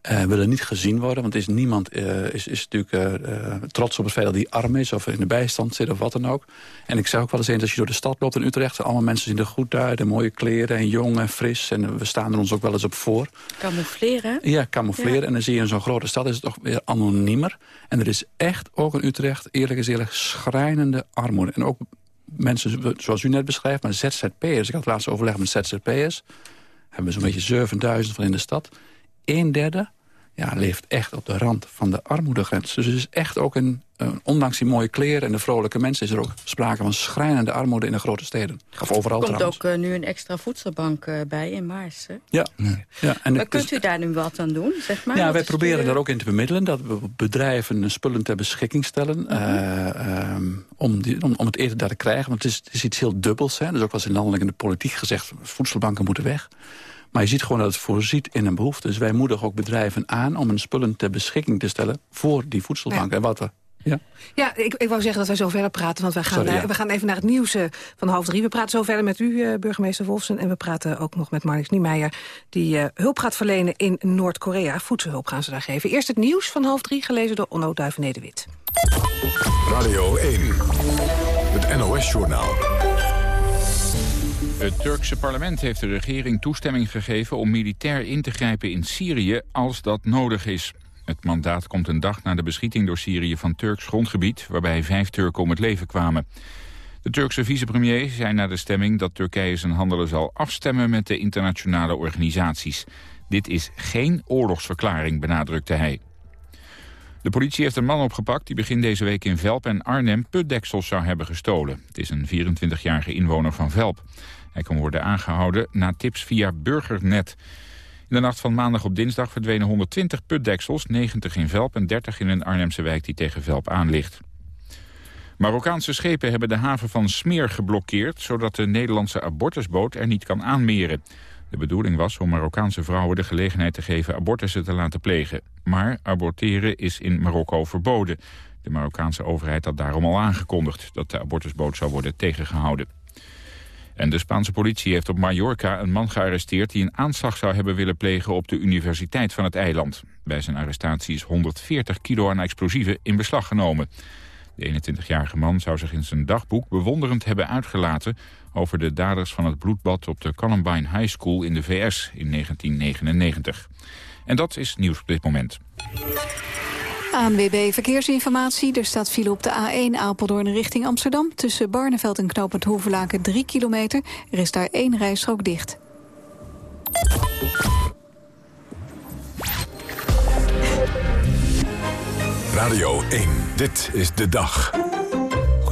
Eh, willen niet gezien worden, want is niemand eh, is, is natuurlijk eh, trots op het feit dat hij arm is... of in de bijstand zit of wat dan ook. En ik zeg ook wel eens eens, als je door de stad loopt in Utrecht... allemaal mensen zien er goed uit en mooie kleren en jong en fris... en we staan er ons ook wel eens op voor. camoufleren. Ja, camoufleren. Ja. En dan zie je in zo'n grote stad is het toch weer anoniemer. En er is echt ook in Utrecht, eerlijk is eerlijk, schrijnende armoede. En ook mensen zoals u net beschrijft, maar ZZP'ers. Ik had laatst overleg met ZZP'ers. Hebben we zo'n beetje 7000 van in de stad. Een derde ja, leeft echt op de rand van de armoedegrens. Dus het is echt ook een, een- ondanks die mooie kleren en de vrolijke mensen... is er ook sprake van schrijnende armoede in de grote steden. Of overal Er komt trouwens. ook eh, nu een extra voedselbank eh, bij in Maars. Hè? Ja. ja. En maar het kunt u daar nu wat aan doen, zeg maar? ja, wij proberen de- daar ook in te bemiddelen. Dat we bedrijven spullen ter beschikking stellen. eh, ehm, om, die, om, om het eten daar te krijgen. Want het is, het is iets heel dubbels. Hè. Dus ook wel eens in landelijk in de politiek gezegd... voedselbanken moeten weg. Maar je ziet gewoon dat het voorziet in een behoefte. Dus wij moedigen ook bedrijven aan om hun spullen ter beschikking te stellen... voor die voedselbanken. En wat we... Ja. Ja, ik, ik wou zeggen dat wij zo verder praten, want wij gaan, Sorry, eh, ja. we gaan even naar het nieuws eh, van half drie. We praten zo verder met u, eh, burgemeester Wolfsen. En we praten ook nog met Marnix Niemeyer, die eh, hulp gaat verlenen in Noord-Korea. Voedselhulp gaan ze daar geven. Eerst het nieuws van half drie, gelezen door Onno Duivenede-Wit. Radio 1, het NOS-journaal. Het Turkse parlement heeft de regering toestemming gegeven om militair in te grijpen in Syrië als dat nodig is. Het mandaat komt een dag na de beschieting door Syrië van Turks grondgebied, waarbij vijf Turken om het leven kwamen. De Turkse vicepremier zei na de stemming dat Turkije zijn handelen zal afstemmen met de internationale organisaties. Dit is geen oorlogsverklaring, benadrukte hij. De politie heeft een man opgepakt die begin deze week in Velp en Arnhem putdeksels zou hebben gestolen. Het is een 24-jarige inwoner van Velp. Hij kan worden aangehouden na tips via Burgernet. In de nacht van maandag op dinsdag verdwenen 120 putdeksels, 90 in Velp en 30 in een Arnhemse wijk die tegen Velp aan ligt. Marokkaanse schepen hebben de haven van Smeer geblokkeerd... zodat de Nederlandse abortusboot er niet kan aanmeren. De bedoeling was om Marokkaanse vrouwen de gelegenheid te geven abortussen te laten plegen. Maar aborteren is in Marokko verboden. De Marokkaanse overheid had daarom al aangekondigd dat de abortusboot zou worden tegengehouden. En de Spaanse politie heeft op Mallorca een man gearresteerd... die een aanslag zou hebben willen plegen op de universiteit van het eiland. Bij zijn arrestatie is 140 kilo aan explosieven in beslag genomen. De 21-jarige man zou zich in zijn dagboek bewonderend hebben uitgelaten... over de daders van het bloedbad op de Columbine High School in de VS in 1999. En dat is nieuws op dit moment. ANWB Verkeersinformatie. Er staat file op de A1 Apeldoorn richting Amsterdam... tussen Barneveld en Knopend Hoevelaken 3 kilometer. Er is daar één rijstrook dicht. Radio 1, dit is de dag.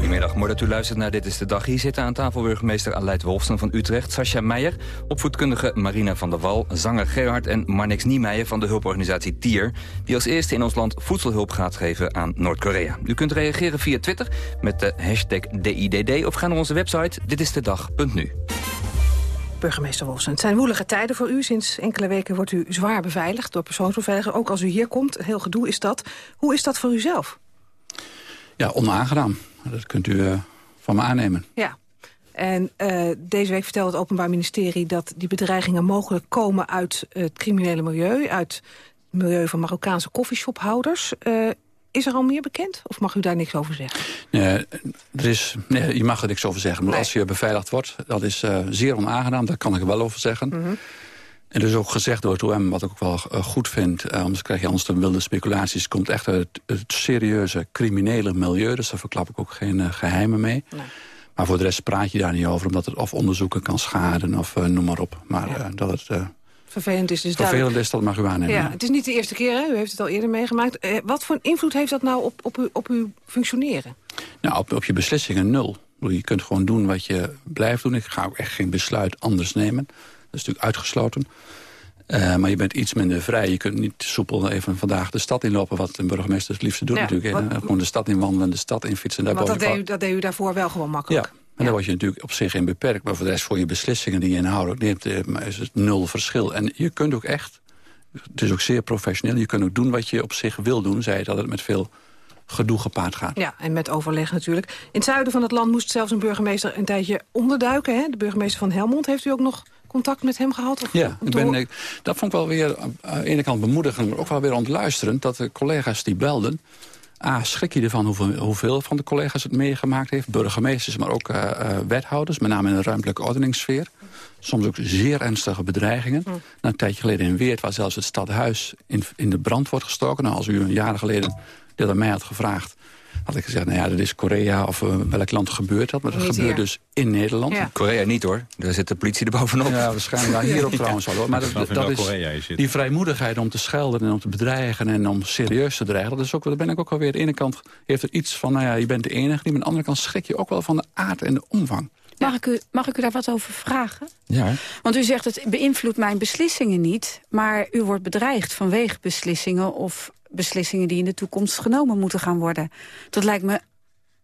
Goedemiddag, mooi dat u luistert naar Dit is de Dag. Hier zitten aan tafel burgemeester Aleid Wolfsen van Utrecht... Sascha Meijer, opvoedkundige Marina van der Wal... zanger Gerhard en Marnix Niemeyer van de hulporganisatie TIER... die als eerste in ons land voedselhulp gaat geven aan Noord-Korea. U kunt reageren via Twitter met de hashtag DIDD... of ga naar onze website ditistedag.nu. Burgemeester Wolfsen, het zijn woelige tijden voor u. Sinds enkele weken wordt u zwaar beveiligd door persoonsbeveiliger. Ook als u hier komt, heel gedoe is dat. Hoe is dat voor u zelf? Ja, onaangenaam. Dat kunt u eh, van me aannemen. Ja. En eh, deze week vertelde het Openbaar Ministerie dat die bedreigingen mogelijk komen uit het criminele milieu, uit het milieu van Marokkaanse koffieshophouders. Eh, is er al meer bekend? Of mag u daar niks over zeggen? Nee, er is, nee, je mag er niks over zeggen. Maar als je beveiligd wordt, dat is eh, zeer onaangenaam. Daar kan ik wel over zeggen. Mhm. En dus ook gezegd door het OM, wat ik ook wel eh, goed vind... eh, anders krijg je anders de wilde speculaties... komt echt uit het, serieuze criminele milieu. Dus daar verklap ik ook geen eh, geheimen mee. Maar voor de rest praat je daar niet over... omdat het of onderzoeken kan schaden of noem maar op. Maar dat het Vervelend is dus vervelend is, dat mag u aannemen. Ja, het is niet de eerste keer, hè? u heeft het al eerder meegemaakt. Wat voor invloed heeft dat nou op, op, u, op uw functioneren? Nou, op, op je beslissingen nul. Je kunt gewoon doen wat je blijft doen. Ik ga ook echt geen besluit anders nemen. Dat is natuurlijk uitgesloten. Eh, maar je bent iets minder vrij. Je kunt niet soepel even vandaag de stad inlopen... wat een burgemeester het liefste doet Ja, natuurlijk. wat- Gewoon de stad in wandelen, de stad in fietsen. Daar Want dat deed, u, dat deed u daarvoor wel gewoon makkelijk. ja, en daar word je natuurlijk op zich in beperkt. Maar voor de rest voor je beslissingen die je inhoudelijk neemt... eh, is het nul verschil. En je kunt ook echt, het is ook zeer professioneel... je kunt ook doen wat je op zich wil doen. Zij dat het met veel gedoe gepaard gaat. Ja, en met overleg natuurlijk. In het zuiden van het land moest zelfs een burgemeester een tijdje onderduiken. Hè? De burgemeester van Helmond. Heeft u ook nog contact met hem gehad? Of Ja, ik ben, ik, dat vond ik wel weer eh, aan de ene kant bemoedigend... maar ook wel weer ontluisterend dat de collega's die belden... A, schrik je ervan hoeveel, hoeveel van de collega's het meegemaakt heeft. Burgemeesters, maar ook eh, eh, wethouders. Met name in de ruimtelijke ordeningssfeer. Soms ook zeer ernstige bedreigingen. Nou, een tijdje geleden in Weert, waar zelfs het stadhuis in, in de brand wordt gestoken. Nou, als u een jaar geleden dit aan mij had gevraagd... had ik gezegd, nou ja, dat is Korea of eh, welk land gebeurt dat. Maar dat Niet gebeurt hier. dus in Nederland. Korea niet hoor, daar zit de politie er bovenop. Ja, waarschijnlijk. Nou, hier ook trouwens al hoor. Maar dat, is die vrijmoedigheid om te schelden en om te bedreigen en om serieus te dreigen. Dat is ook, daar ben ik ook alweer. Aan de ene kant heeft er iets van, nou ja, je bent de enige. Maar aan de andere kant schrik je ook wel van de aard en de omvang. Mag ik, u, mag ik u daar wat over vragen? Ja. Want u zegt het beïnvloedt mijn beslissingen niet... maar u wordt bedreigd vanwege beslissingen... of beslissingen die in de toekomst genomen moeten gaan worden. Dat lijkt me,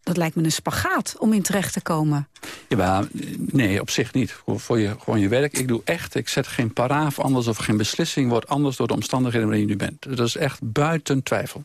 dat lijkt me een spagaat om in terecht te komen. Ja, nee, op zich niet. Voor, voor je, gewoon je werk. Ik doe echt, ik zet geen paraaf anders of geen beslissing wordt anders door de omstandigheden waarin je nu bent. Dat is echt buiten twijfel.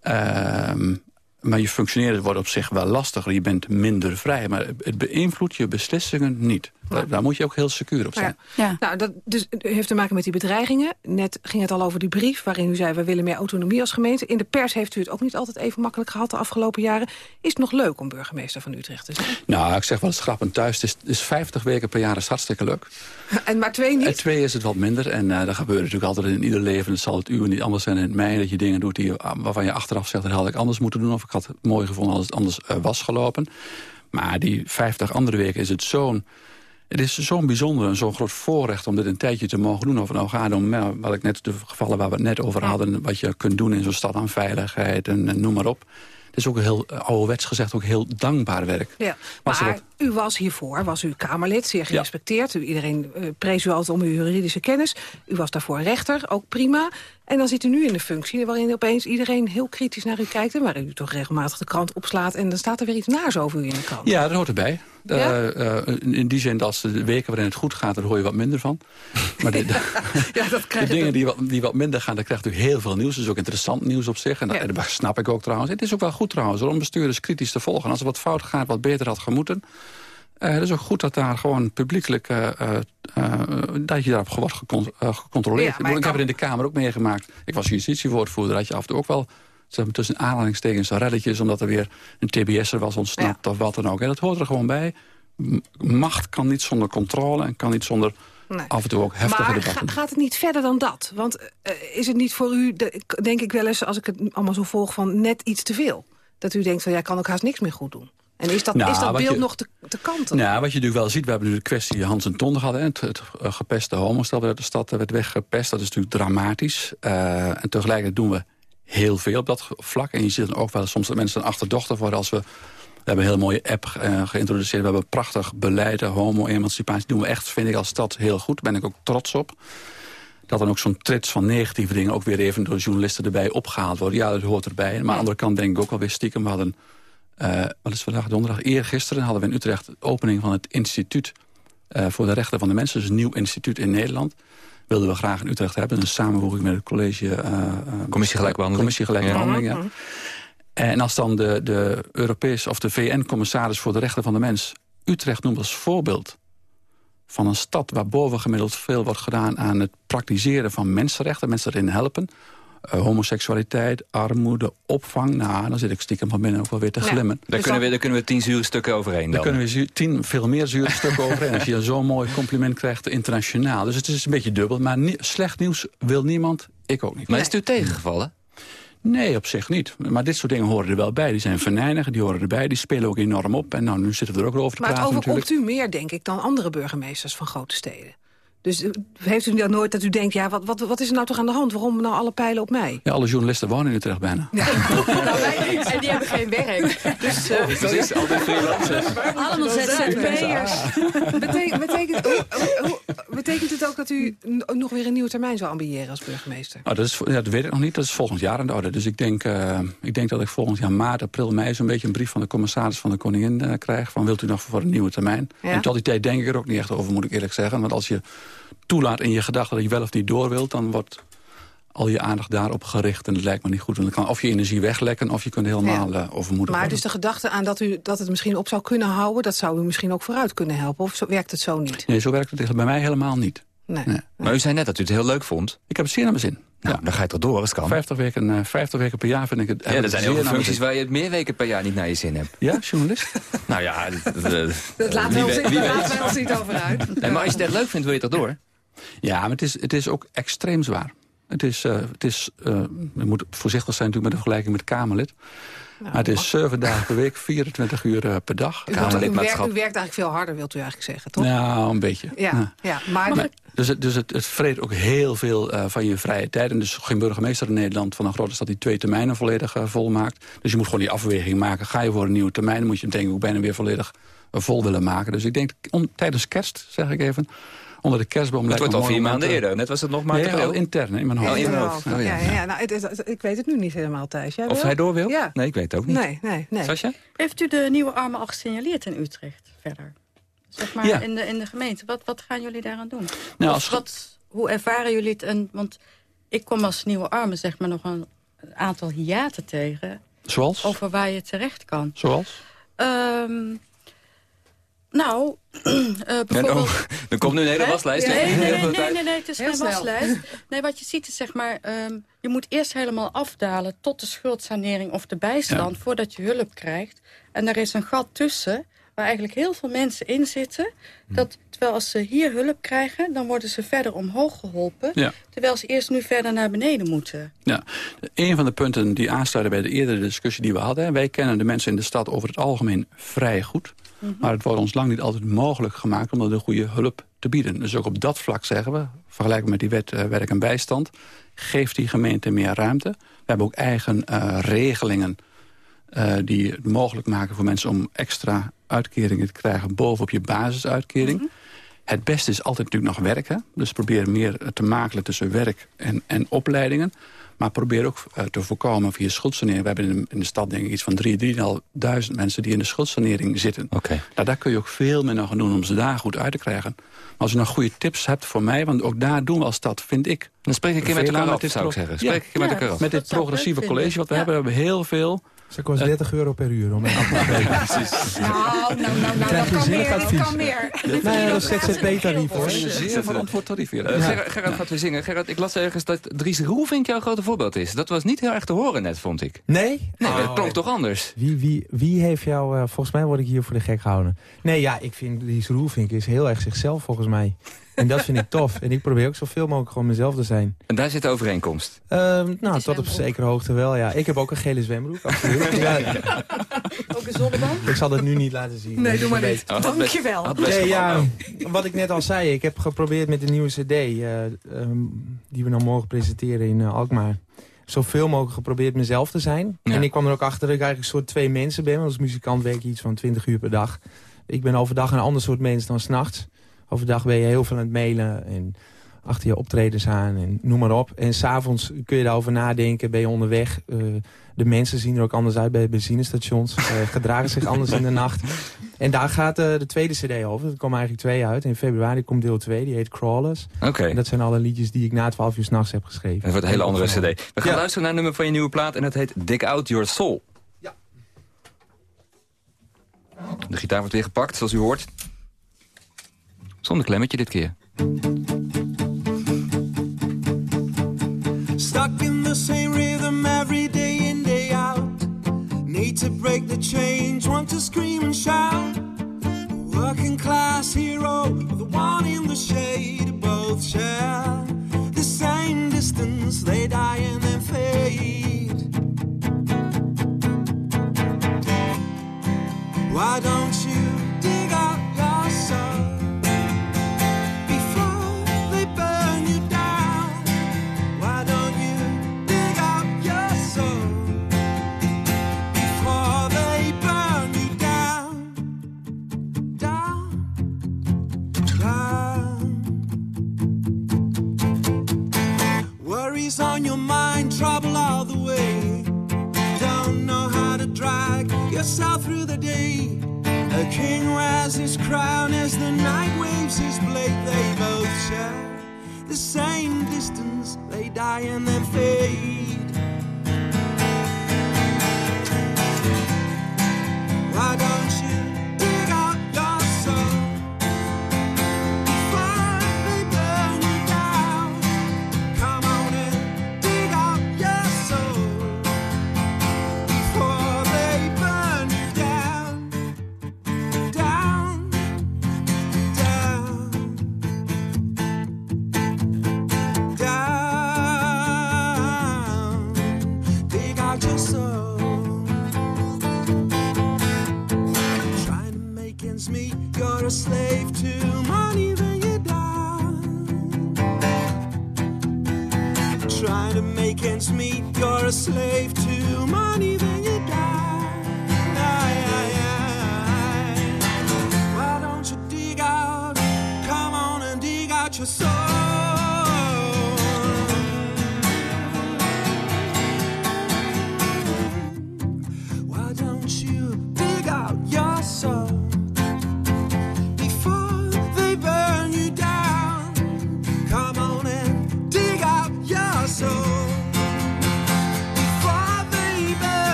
Ehm, maar je functioneren wordt op zich wel lastiger. Je bent minder vrij. Maar het beïnvloedt je beslissingen niet. Daar, daar moet je ook heel secuur op zijn. Ja. Nou, dat dus, het heeft te maken met die bedreigingen. Net ging het al over die brief waarin u zei... we willen meer autonomie als gemeente. In de pers heeft u het ook niet altijd even makkelijk gehad de afgelopen jaren. Is het nog leuk om burgemeester van Utrecht te zijn? Nou, ik zeg wel eens grappend thuis. Het is, het is 50 weken per jaar is hartstikke leuk. En maar twee niet? En twee is het wat minder. En eh dat gebeurt natuurlijk altijd in ieder leven. Het zal het uwe niet anders zijn in het mijne. Dat je dingen doet die, waarvan je achteraf zegt... dat had ik anders moeten doen. Of ik had het mooi gevonden als het anders eh, was gelopen. Maar die 50 andere weken is het zo'n... Het is zo'n bijzonder en zo'n groot voorrecht om dit een tijdje te mogen doen. Of het nou gaat om, wat ik net, de gevallen waar we het net over hadden... wat je kunt doen in zo'n stad aan veiligheid en, en noem maar op. Is ook heel, eh, ouderwets gezegd, ook heel dankbaar werk. Ja, Maar u was hiervoor, was u Kamerlid, zeer gerespecteerd. U, iedereen eh, prees u altijd om uw juridische kennis. U was daarvoor rechter, ook prima. En dan zit u nu in de functie waarin opeens iedereen heel kritisch naar u kijkt... en waarin u toch regelmatig de krant opslaat... en dan staat er weer iets naars over u in de krant. Ja, dat hoort erbij. Ja? Eh, eh, in die zin, dat als de weken waarin het goed gaat, daar hoor je wat minder van. Maar de, de- ja, dat de dingen die wat, die wat minder gaan, daar krijgt u heel veel nieuws. Dat is ook interessant nieuws op zich. En dat, snap ik ook trouwens. Het is ook wel goed trouwens, om bestuurders kritisch te volgen. Als er wat fout gaat, wat beter had gemoeten. Eh, het is ook goed dat daar gewoon publiekelijk... dat je daarop wordt gecon- gecontroleerd. Ja, ik, ik heb het in de Kamer ook meegemaakt. Ik was justitiewoordvoerder, had je af en toe ook wel... Zeg maar, tussen aanhalingstekens relletjes... omdat er weer een TBS'er was ontsnapt of wat dan ook. En dat hoort er gewoon bij. Macht kan niet zonder controle en kan niet zonder Nee. af en toe ook heftige maar debatten. ga- gaat het niet verder dan dat? Want eh, is het niet voor u, de- denk ik wel eens... als ik het allemaal zo volg, van net iets te veel? Dat u denkt van, ja, kan ook haast niks meer goed doen. En is dat, Nou, is dat beeld je- nog te, te kanten? Nou, wat je natuurlijk wel ziet, we hebben nu de kwestie Hans en Ton gehad. Hè, het, het eh, gepeste homostel uit de stad werd weggepest. Dat is natuurlijk dramatisch. Eh, en tegelijkertijd doen we heel veel op dat vlak. En je ziet dan ook wel soms dat mensen achterdochtig worden als we... We hebben een hele mooie app eh, geïntroduceerd. We hebben prachtig beleid, homo-emancipatie. doen we echt, vind ik, als stad heel goed. Daar ben ik ook trots op. Dat dan ook zo'n trits van negatieve dingen... ook weer even door journalisten erbij opgehaald worden. Ja, dat hoort erbij. Maar aan de andere kant denk ik ook wel weer stiekem... We hadden, eh, wat is vandaag donderdag? Eergisteren hadden we in Utrecht... de opening van het instituut eh, voor de rechten van de mensen. Dus een nieuw instituut in Nederland. Wilden we graag in Utrecht hebben. Een samenvoeging met het college... eh, eh, Commissie Gelijkbehandeling. Commissie Gelijkbehandeling, ja. En als dan de, de Europese of de VN-commissaris voor de rechten van de mens... Utrecht noemt als voorbeeld van een stad waar bovengemiddeld veel wordt gedaan... aan het praktiseren van mensenrechten, mensen erin helpen... eh, homoseksualiteit, armoede, opvang. Nou, dan zit ik stiekem van binnen ook wel weer te glimmen. Daar, kunnen we, daar kunnen we tien zure stukken overheen Daar dan. kunnen we tien, veel meer zure stukken overheen. Als je zo'n mooi compliment krijgt internationaal. Dus het is een beetje dubbel. Maar slecht nieuws wil niemand, ik ook niet. Maar is het u tegengevallen? Nee, op zich niet. Maar dit soort dingen horen er wel bij. Die zijn venijnig, die horen erbij. Die spelen ook enorm op. En nou, nu zitten we er ook over te Maar het praten overkomt natuurlijk. u meer, denk ik, dan andere burgemeesters van grote steden. Dus eh, heeft u dan nooit dat u denkt, ja, wat, wat, wat is er nou toch aan de hand? Waarom nou alle pijlen op mij? Ja, alle journalisten wonen in Utrecht bijna. En die hebben geen werk. Dus, Oh, eh, Dat is al die freelancers. Allemaal ZZP'ers. Betekent, betekent, het ook dat u nog weer een nieuwe termijn zou ambiëren als burgemeester? Nou, dat, is, ja, dat weet ik nog niet. Dat is volgend jaar aan de orde. Dus ik denk, eh, ik denk dat ik volgend jaar maart, april, mei... zo'n beetje een brief van de commissaris van de koningin eh, krijg. Van wilt u nog voor een nieuwe termijn? Ja. En tot die tijd denk ik er ook niet echt over, moet ik eerlijk zeggen. Want als je toelaat in je gedachten dat je wel of niet door wilt... dan wordt al je aandacht daarop gericht. En dat lijkt me niet goed. Want dan kan of je energie weglekken of je kunt helemaal eh, overmoedig Maar worden. dus de gedachte aan dat, u, dat het misschien op zou kunnen houden... dat zou u misschien ook vooruit kunnen helpen? Of zo, werkt het zo niet? Nee, zo werkt het bij mij helemaal niet. Nee. Maar u zei net dat u het heel leuk vond. Ik heb het zeer naar mijn zin. Nou, dan ga je toch door als het kan. 50 weken, eh, 50 weken per jaar vind ik het Ja, er zijn heel veel functies waar je het meer weken per jaar niet naar je zin hebt. Ja, journalist? nou ja, dat, Dat laten we ons niet over uit. Nee, maar als je het echt leuk vindt, wil je toch door? Ja, maar het is, het is ook extreem zwaar. Het is, eh, het is eh, je moet voorzichtig zijn natuurlijk met de vergelijking met Kamerlid. maar het is zeven dagen per week, 24 uur eh, per dag. U, u, werkt, u werkt eigenlijk veel harder, wilt u eigenlijk zeggen, toch? Nou, een beetje. Ja, ja. maar... Maar, dus het, dus het, het vreet ook heel veel van je vrije tijd. En dus geen burgemeester in Nederland van een grote stad die twee termijnen volledig eh, vol maakt. Dus je moet gewoon die afweging maken. Ga je voor een nieuwe termijn, dan moet je hem denk ik ook bijna weer volledig vol willen maken. Dus ik denk om, tijdens kerst, zeg ik even, onder de kerstboom... Het lijkt wordt me al vier maanden eerder. Net was het nog maar Nee, al intern in mijn hoofd. Oh, in mijn hoofd. ja, Oh, ja. ja, ja. Nou, het- het- ik weet het nu niet helemaal, Thijs. Jij Of hij door wil? Ja. Nee, ik weet het ook niet. Nee, nee, nee. Sascha? Heeft u de nieuwe armen al gesignaleerd in Utrecht verder? Zeg maar Ja. in, de, in de gemeente. Wat, wat gaan jullie daaraan doen? Nou, als- wat, hoe ervaren jullie het? En, want ik kom als nieuwe armen zeg maar nog een aantal hiaten tegen. Zoals? Over waar je terecht kan. Zoals? Ehm, nou, eh, En, bijvoorbeeld... oh, er komt nu een hele waslijst. Nee, nee, nee, nee, tijd. nee, nee, het is Heel geen snel. waslijst. Nee, wat je ziet is zeg maar, ehm, je moet eerst helemaal afdalen tot de schuldsanering of de bijstand voordat je hulp krijgt. En daar is een gat tussen waar eigenlijk heel veel mensen in zitten. Dat terwijl als ze hier hulp krijgen, dan worden ze verder omhoog geholpen. Ja. Terwijl ze eerst nu verder naar beneden moeten. Ja, een van de punten die aansluiten bij de eerdere discussie die we hadden. Wij kennen de mensen in de stad over het algemeen vrij goed. Mhm. Maar het wordt ons lang niet altijd mogelijk gemaakt om een goede hulp te bieden. Dus ook op dat vlak zeggen we, vergelijken met die wet eh, werk en bijstand... geeft die gemeente meer ruimte. We hebben ook eigen eh, regelingen eh, die het mogelijk maken voor mensen... om extra uitkeringen te krijgen bovenop je basisuitkering. Het beste is altijd natuurlijk nog werken. Dus probeer meer te makelen tussen werk en, en opleidingen. Maar probeer ook eh, te voorkomen via schuldsanering. We hebben in de, in de stad denk ik iets van 3.500 3.500 mensen die in de schuldsanering zitten. Oké. Nou, daar kun je ook veel meer nog gaan doen om ze daar goed uit te krijgen. Maar als je nog goede tips hebt voor mij, want ook daar doen we als stad, vind ik. Dan spreek ik een keer met elkaar af, dit zou ik zeggen. Spreek ik een keer met Ja, elkaar af. Met dit ik progressieve college wat we hebben, hebben we heel veel... Ze kost 30 euro per uur om een af te spreken. Nou, nou, nou, nou, Krijg je dat kan meer, dat kan meer. Nee, dat is ZZP-tarief hoor. Een zeer verantwoord tarief hier. Eh, Gerard, Gerard gaat weer zingen. Gerard, ik las ergens dat Dries Roelvink jouw grote voorbeeld is. Dat was niet heel erg te horen net, vond ik. Nee? Nee, dat Oh. klonk toch anders? Wie, wie, wie heeft jou... eh, volgens mij word ik hier voor de gek gehouden. Nee, ja, ik vind Lies Roelvink is heel erg zichzelf volgens mij. En dat vind ik tof. En ik probeer ook zoveel mogelijk gewoon mezelf te zijn. En daar zit de overeenkomst. Ehm, nou, tot op zekere hoogte wel, ja. Ik heb ook een gele zwembroek, absoluut. Ja, Ook een zonneband? ik zal dat nu niet laten zien. Nee, doe maar niet. best- Dankjewel. Nee, ja, wat ik net al zei, ik heb geprobeerd met de nieuwe cd... eh, ehm, die we dan morgen presenteren in eh, Alkmaar... zoveel mogelijk geprobeerd mezelf te zijn. Ja. En ik kwam er ook achter dat ik eigenlijk een soort twee mensen ben. Want als muzikant werk je iets van 20 uur per dag. Ik ben overdag een ander soort mens dan s'nachts. Overdag ben je heel veel aan het mailen en achter je optredens aan en noem maar op. En s'avonds kun je daarover nadenken, ben je onderweg. Eh, de mensen zien er ook anders uit bij benzinestations, uh, gedragen zich anders in de nacht. En daar gaat eh, de tweede cd over. Er komen eigenlijk twee uit. In februari komt deel 2, die heet Crawlers. Oké. Dat zijn alle liedjes die ik na 12 uur s'nachts heb geschreven. Dat wordt een hele andere cd. We gaan luisteren naar een nummer van je nieuwe plaat en dat heet Dick Out Your Soul. Ja. De gitaar wordt weer gepakt, zoals u hoort. Zonder klemmetje dit keer. Stuck in the same rhythm every day in, day out. Need to break the change, want to scream and shout. Working class hero, the one in the shade, both share the same distance. They die and then fade. Why don't you die and then fade.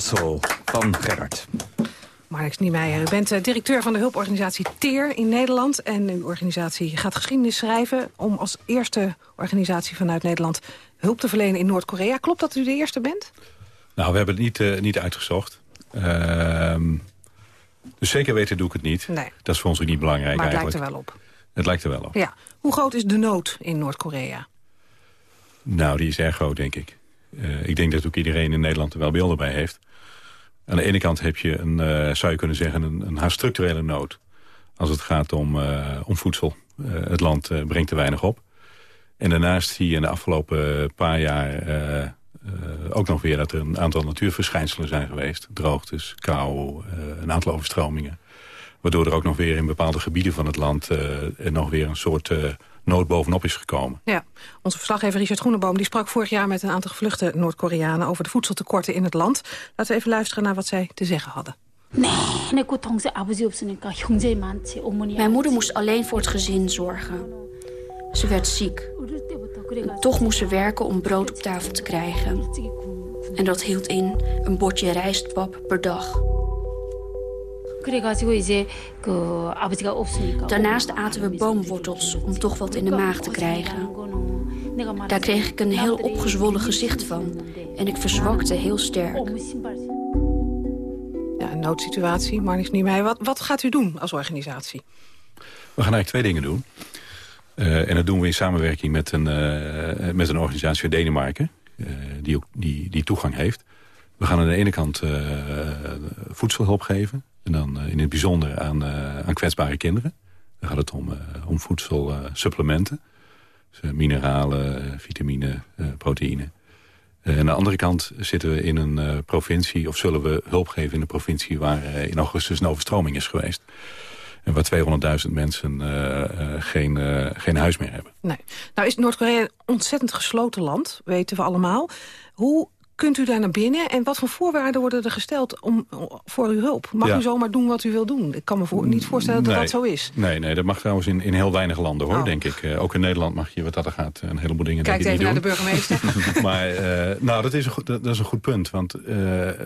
Your Soul van Gerard. Marnix Niemeyer, u bent eh, directeur van de hulporganisatie TEER in Nederland. En uw organisatie gaat geschiedenis schrijven... om als eerste organisatie vanuit Nederland hulp te verlenen in Noord-Korea. Klopt dat u de eerste bent? Nou, we hebben het niet, eh, niet uitgezocht. Ehm, dus zeker weten doe ik het niet. Nee. Dat is voor ons ook niet belangrijk maar het lijkt er wel op. Het lijkt er wel op. Ja. Hoe groot is de nood in Noord-Korea? Nou, die is erg groot, denk ik. Eh, ik denk dat ook iedereen in Nederland er wel beelden bij heeft. Aan de ene kant heb je, een, eh, zou je kunnen zeggen, een, een structurele nood. Als het gaat om, eh, om voedsel. Eh, het land brengt te weinig op. En daarnaast zie je in de afgelopen paar jaar ook nog weer... dat er een aantal natuurverschijnselen zijn geweest. Droogtes, kou, een aantal overstromingen. Waardoor er ook nog weer in bepaalde gebieden van het land... nog weer een soort nood bovenop is gekomen. Ja, onze verslaggever Richard Groeneboom die sprak vorig jaar met een aantal gevluchte Noord-Koreanen over de voedseltekorten in het land. Laten we even luisteren naar wat zij te zeggen hadden. Mijn moeder moest alleen voor het gezin zorgen. Ze werd ziek. En toch moest ze werken om brood op tafel te krijgen. En dat hield in een bordje rijstpap per dag. Daarnaast aten we boomwortels om toch wat in de maag te krijgen. Daar kreeg ik een heel opgezwollen gezicht van. En ik verzwakte heel sterk. Ja, een noodsituatie, Marnix Niemeyer. Wat, wat gaat u doen als organisatie? We gaan eigenlijk twee dingen doen. Eh, en dat doen we in samenwerking met een, eh, met een organisatie uit Denemarken... eh, die, ook, die, die toegang heeft. We gaan aan de ene kant eh, voedselhulp geven. En dan eh, in het bijzonder aan, eh, aan kwetsbare kinderen. Dan gaat het om, eh, om voedselsupplementen. Dus, mineralen, vitamine, proteïne. Eh, aan de andere kant zitten we in een provincie... of zullen we hulp geven in een provincie... waar in augustus een overstroming is geweest. En waar 200.000 mensen geen, geen huis meer hebben. Nee. Nou is Noord-Korea een ontzettend gesloten land, weten we allemaal. Hoe kunt u daar naar binnen en wat voor voorwaarden worden er gesteld om, voor uw hulp? Mag Ja. u zomaar doen wat u wil doen? Ik kan me voor, niet voorstellen dat Nee. dat zo is. Nee, nee, dat mag trouwens in, in heel weinig landen, hoor, Oh. denk ik. Eh, ook in Nederland mag je, wat dat er gaat, een heleboel dingen ik, even niet naar de burgemeester. maar eh, nou, dat is, een goed, dat, dat is een goed punt. Want eh, laten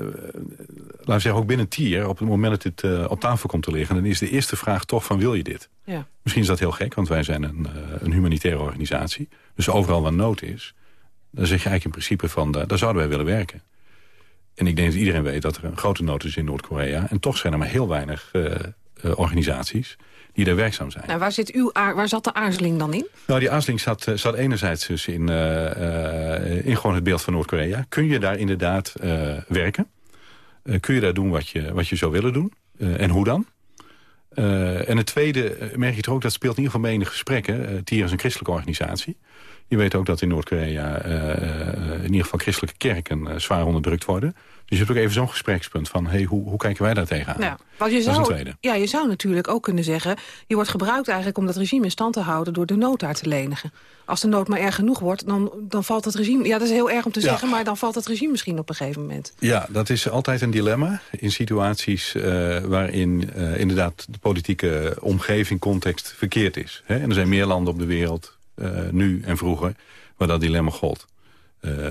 we zeggen, ook binnen TIER, op het moment dat dit op tafel komt te liggen... dan is de eerste vraag toch van wil je dit? Ja. Misschien is dat heel gek, want wij zijn een, een humanitaire organisatie. Dus overal waar nood is, dan zeg je eigenlijk in principe van... daar, daar zouden wij willen werken. En ik denk dat iedereen weet dat er een grote nood is in Noord-Korea. En toch zijn er maar heel weinig eh, eh, organisaties die daar werkzaam zijn. Nou, waar, zit uw, aar- waar zat de aarzeling dan in? Nou, die aarzeling zat, eh, zat enerzijds dus in, in gewoon het beeld van Noord-Korea. Kun je daar inderdaad werken? Kun je daar doen wat je, wat je zou willen doen? En hoe dan? Eh, en het tweede, eh, merk je toch ook, dat speelt in ieder geval mee gesprekken. Uh, TIER is een christelijke organisatie. Je weet ook dat in Noord-Korea eh, eh, in ieder geval christelijke kerken eh, zwaar onderdrukt worden. Dus je hebt ook even zo'n gesprekspunt van, hey, hoe, hoe kijken wij daar tegenaan? Ja, want je Dat is een zou, ja, je zou natuurlijk ook kunnen zeggen... je wordt gebruikt eigenlijk om dat regime in stand te houden... door de nood daar te lenigen. Als de nood maar erg genoeg wordt, dan, dan valt het regime... ja, dat is heel erg om te Ja. zeggen, maar dan valt het regime misschien op een gegeven moment. Ja, dat is altijd een dilemma in situaties eh, waarin eh, inderdaad de politieke omgeving, context verkeerd is. Hè? En er zijn meer landen op de wereld, eh, nu en vroeger, waar dat dilemma gold.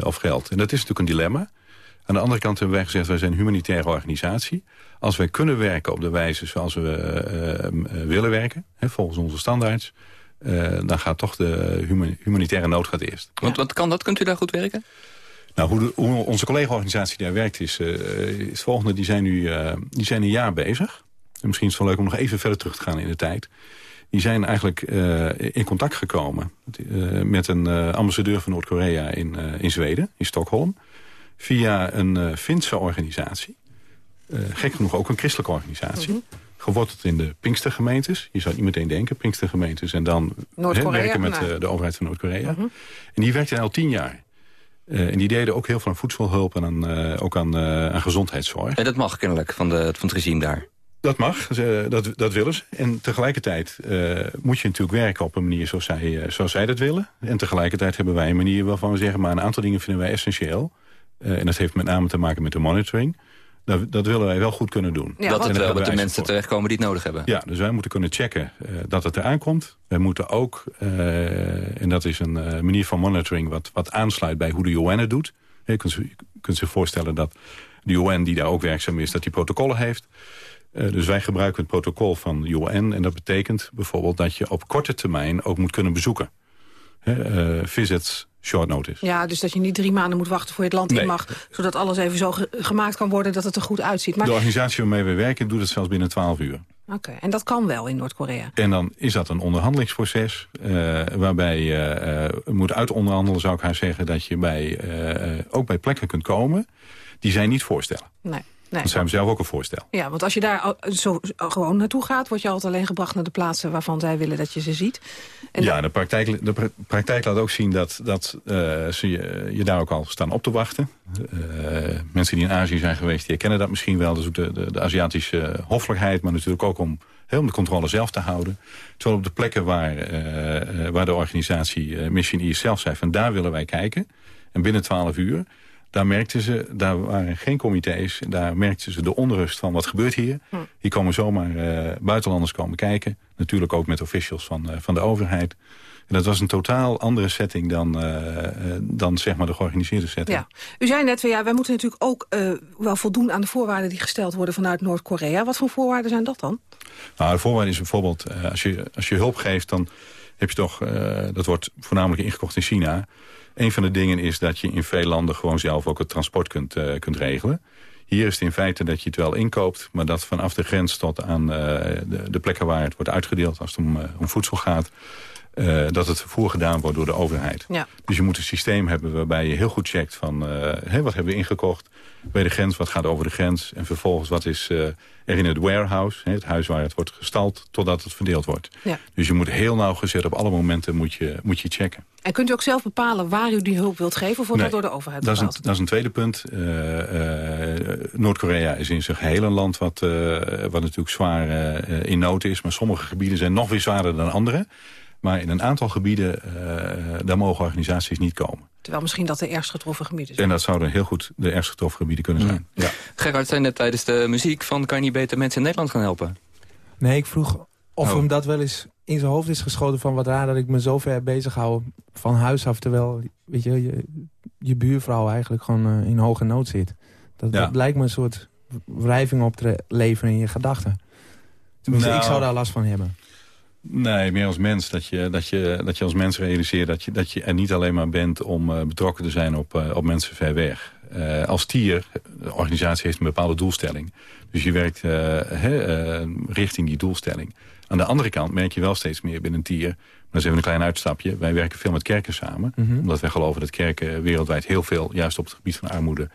of geldt. En dat is natuurlijk een dilemma. Aan de andere kant hebben wij gezegd, wij zijn een humanitaire organisatie. Als wij kunnen werken op de wijze zoals we eh, eh, willen werken, hè, volgens onze standaards... eh, dan gaat toch de huma- humanitaire nood gaat eerst. Want wat kan dat? Kunt u daar goed werken? Nou, hoe, de- hoe onze collega-organisatie daar werkt is, eh, is het volgende. Die zijn nu eh, die zijn een jaar bezig. En misschien is het wel leuk om nog even verder terug te gaan in de tijd. Die zijn eigenlijk eh, in contact gekomen met een eh, ambassadeur van Noord-Korea in, eh, in Zweden, in Stockholm. Via een eh, Finse organisatie. Eh, gek genoeg ook een christelijke organisatie. Geworteld in de Pinkstergemeentes. Je zou niet meteen denken, Pinkstergemeentes. En dan Noord-Korea, werken met eh, de overheid van Noord-Korea. En die werkten al tien jaar. Eh, en die deden ook heel veel aan voedselhulp en aan, eh, ook aan, eh, aan gezondheidszorg. En dat mag kennelijk van, de, van het regime daar. Dat mag, ze- dat, dat willen ze. En tegelijkertijd eh, moet je natuurlijk werken op een manier zoals zij, zoals zij dat willen. En tegelijkertijd hebben wij een manier waarvan we zeggen... maar een aantal dingen vinden wij essentieel. Eh, en dat heeft met name te maken met de monitoring. Dat, dat willen wij wel goed kunnen doen. dat En het wel met de mensen voor. terechtkomen die het nodig hebben. Ja, dus wij moeten kunnen checken eh, dat het eraan komt. Wij moeten ook, eh, en dat is een eh, manier van monitoring... Wat, wat aansluit bij hoe de UN het doet. Je kunt, je kunt zich voorstellen dat de UN die daar ook werkzaam is... dat die protocollen heeft. Eh, dus wij gebruiken het protocol van de UN. En dat betekent bijvoorbeeld dat je op korte termijn ook moet kunnen bezoeken. Eh, visits, short notice. Ja, dus dat je niet drie maanden moet wachten voor je het land in mag... zodat alles even zo ge- gemaakt kan worden dat het er goed uitziet. Maar De organisatie waarmee we werken doet het zelfs binnen 12 uur. Oké, en dat kan wel in Noord-Korea. En dan is dat een onderhandelingsproces eh, waarbij je eh, moet uitonderhandelen, zou ik haar zeggen, dat je bij, ook bij plekken kunt komen die zij niet voorstellen. Nee, nee. Dat zijn we zelf ook een voorstel. Ja, want als je daar zo gewoon naartoe gaat... word je altijd alleen gebracht naar de plaatsen waarvan zij willen dat je ze ziet. En ja, de praktijk, de pra- praktijk laat ook zien dat, dat eh, ze je, je daar ook al staan op te wachten. Eh, mensen die in Azië zijn geweest, die herkennen dat misschien wel. Ook de, de, de Aziatische hoffelijkheid, maar natuurlijk ook om, om de controle zelf te houden. Terwijl op de plekken waar, eh, eh, waar de organisatie eh, Mission IS zelf zei... van daar willen wij kijken, en binnen 12 uur... Daar merkten ze, daar waren geen comité's. Daar merkten ze de onrust van wat gebeurt hier. Hm. Hier komen zomaar eh, buitenlanders komen kijken. Natuurlijk ook met officials van, eh, van de overheid. En dat was een totaal andere setting dan, eh, dan zeg maar de georganiseerde setting. Ja. U zei net, van, ja, wij moeten natuurlijk ook wel voldoen aan de voorwaarden... die gesteld worden vanuit Noord-Korea. Wat voor voorwaarden zijn dat dan? Nou, de voorwaarde is bijvoorbeeld, als, je, als je hulp geeft... dan heb je toch, dat wordt voornamelijk ingekocht in China... Een van de dingen is dat je in veel landen gewoon zelf ook het transport kunt, eh, kunt regelen. Hier is het in feite dat je het wel inkoopt... maar dat vanaf de grens tot aan eh, de, de plekken waar het wordt uitgedeeld... als het om, eh, om voedsel gaat... eh, dat het vervoer gedaan wordt door de overheid. Ja. Dus je moet een systeem hebben waarbij je heel goed checkt van... eh, wat hebben we ingekocht bij de grens, wat gaat over de grens... en vervolgens wat is eh, er in het warehouse, hè, het huis waar het wordt gestald... totdat het verdeeld wordt. Ja. Dus je moet heel nauwgezet op alle momenten moet je, moet je checken. En kunt u ook zelf bepalen waar u die hulp wilt geven... of wordt Nee, dat door de overheid dat is, een, bepaald? dat is een tweede punt. Noord-Korea is in zijn geheel een land wat, wat natuurlijk zwaar in nood is. Maar sommige gebieden zijn nog weer zwaarder dan andere. Maar in een aantal gebieden, eh, daar mogen organisaties niet komen. Terwijl misschien dat de ergst getroffen gebieden zijn. En dat zouden heel goed de ergst getroffen gebieden kunnen zijn. Ja. Gerard zei net tijdens de muziek van... kan je niet beter mensen in Nederland gaan helpen? Nee, ik vroeg of Oh. hem dat wel eens in zijn hoofd is geschoten... van wat raar dat ik me zo ver bezig hou van huis af... terwijl weet je, je, je buurvrouw eigenlijk gewoon eh, in hoge nood zit. Dat, Ja. dat lijkt me een soort wrijving op te leveren in je gedachten. Tenminste, Nou. ik zou daar last van hebben. Nee, meer als mens. Dat je, dat je, dat je als mens realiseert dat je, dat je er niet alleen maar bent om eh, betrokken te zijn op, eh, op mensen ver weg. Eh, als tier, de organisatie heeft een bepaalde doelstelling. Dus je werkt richting die doelstelling. Aan de andere kant merk je wel steeds meer binnen een tier... dat is even een klein uitstapje. Wij werken veel met kerken samen. Mhm. Omdat wij geloven dat kerken wereldwijd heel veel... juist op het gebied van armoede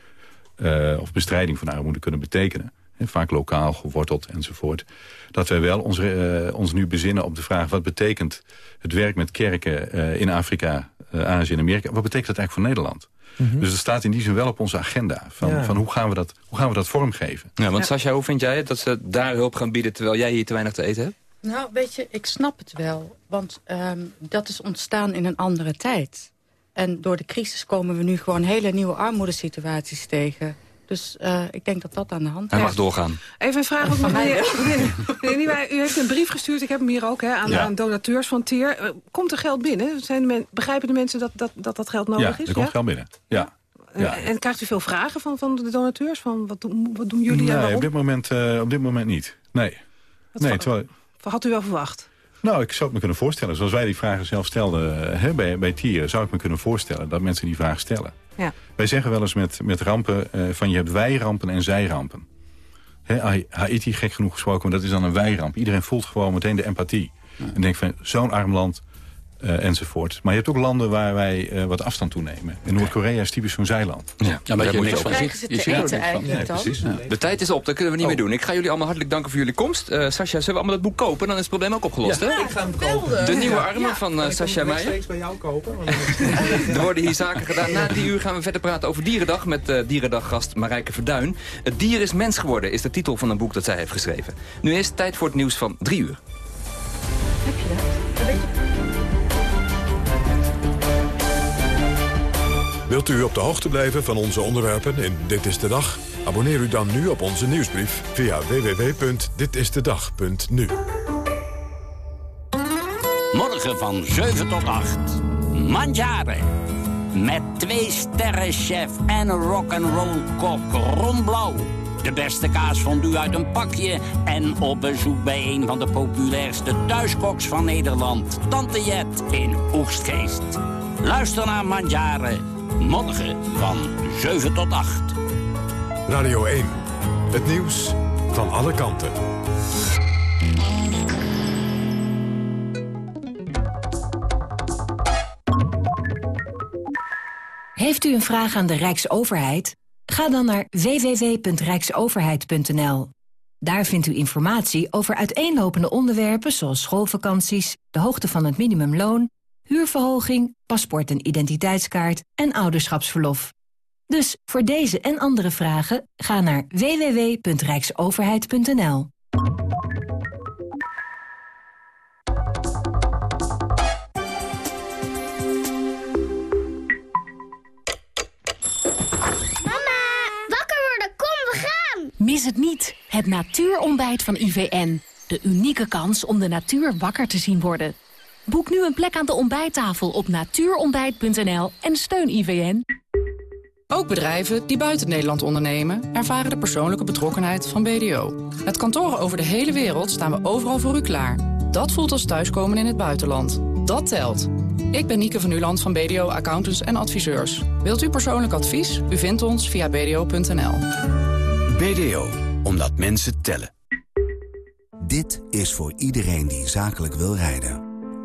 of bestrijding van armoede kunnen betekenen. Hè, vaak lokaal, geworteld enzovoort. Dat wij wel ons, eh, ons nu bezinnen op de vraag... wat betekent het werk met kerken eh, in Afrika, eh, Azië en Amerika... wat betekent dat eigenlijk voor Nederland? Mhm. Dus dat staat in die zin wel op onze agenda. Van, Ja. van hoe, gaan we dat, hoe gaan we dat vormgeven? Ja, want Sascha, hoe vind jij het dat ze daar hulp gaan bieden... terwijl jij hier te weinig te eten hebt? Nou, weet je, ik snap het wel. Want ehm, dat is ontstaan in een andere tijd. En door de crisis komen we nu gewoon hele nieuwe armoedesituaties tegen. Dus eh, ik denk dat dat aan de hand Hij is. mag doorgaan. Even een vraag. Ook Van mij meneer, u heeft een brief gestuurd, ik heb hem hier ook, hè, aan, Ja. aan donateurs van TIER. Eh, Komt er geld binnen? Zijn men, begrijpen de mensen dat dat, dat, dat geld nodig ja, is? er komt geld binnen. Ja. En, Ja. en krijgt u veel vragen van, van de donateurs? Van wat, doen- wat doen jullie Nee, waarom? op dit, moment, eh, op dit moment niet. Nee. nee terwijl, Had u wel verwacht? nou, ik zou het me kunnen voorstellen. Zoals wij die vragen zelf stelden eh, hè, bij, bij Tieren... zou ik me kunnen voorstellen dat mensen die vragen stellen. Ja. Wij zeggen wel eens met, met rampen eh, van je hebt wij-rampen en zij-rampen. Hè, Ha- Haiti, gek genoeg gesproken, maar dat is dan een wij-ramp. Iedereen voelt gewoon meteen de empathie. En denkt van, zo'n arm land, eh, enzovoort. Maar je hebt ook landen waar wij eh, wat afstand toenemen. En Noord-Korea is typisch zo'n zijland. Ja, Ja, maar je niks van Krijgen ziet. ze Je ziet er eten van. eigenlijk dan? precies. De tijd is op, dat kunnen we niet meer doen. Ik ga jullie allemaal hartelijk danken voor jullie komst. Eh Sascha, zullen we allemaal dat boek kopen? Dan is het probleem ook opgelost, hè? ik ga hem kopen. De nieuwe armen van eh Sascha Meijer. rechtstreeks bij jou kopen. want Er worden hier zaken gedaan. Na die uur gaan we verder praten over Dierendag... met eh Dierendaggast Marijke Verduin. Het dier is mens geworden is de titel van een boek dat zij heeft geschreven. Nu is het tijd voor het nieuws van drie uur. Wilt u op de hoogte blijven van onze onderwerpen in Dit is de Dag? Abonneer u dan nu op onze nieuwsbrief via www.ditistedag.nu. Morgen van 7 tot 8. Mandjaren. Met twee sterren chef en rock'n'roll kok Ron Blauw. De beste kaasfondue uit een pakje. En op bezoek bij een van de populairste thuiskoks van Nederland. Tante Jet in Oegstgeest. Luister naar Mandjaren. Morgen van 7 tot 8. Radio 1. Het nieuws van alle kanten. Heeft u een vraag aan de Rijksoverheid? Ga dan naar www.rijksoverheid.nl. Daar vindt u informatie over uiteenlopende onderwerpen zoals schoolvakanties, de hoogte van het minimumloon, huurverhoging, paspoort en identiteitskaart en ouderschapsverlof. Dus voor deze en andere vragen ga naar www.rijksoverheid.nl. Mama, wakker worden, kom, we gaan! Mis het niet, het natuurontbijt van IVN. De unieke kans om de natuur wakker te zien worden. Boek nu een plek aan de ontbijttafel op natuurontbijt.nl en steun IVN. Ook bedrijven die buiten Nederland ondernemen... ervaren de persoonlijke betrokkenheid van BDO. Met kantoren over de hele wereld staan we overal voor u klaar. Dat voelt als thuiskomen in het buitenland. Dat telt. Ik ben Nieke van Uland van BDO Accountants en Adviseurs. Wilt u persoonlijk advies? U vindt ons via bdo.nl. BDO, omdat mensen tellen. Dit is voor iedereen die zakelijk wil rijden.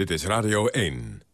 Dit is Radio 1.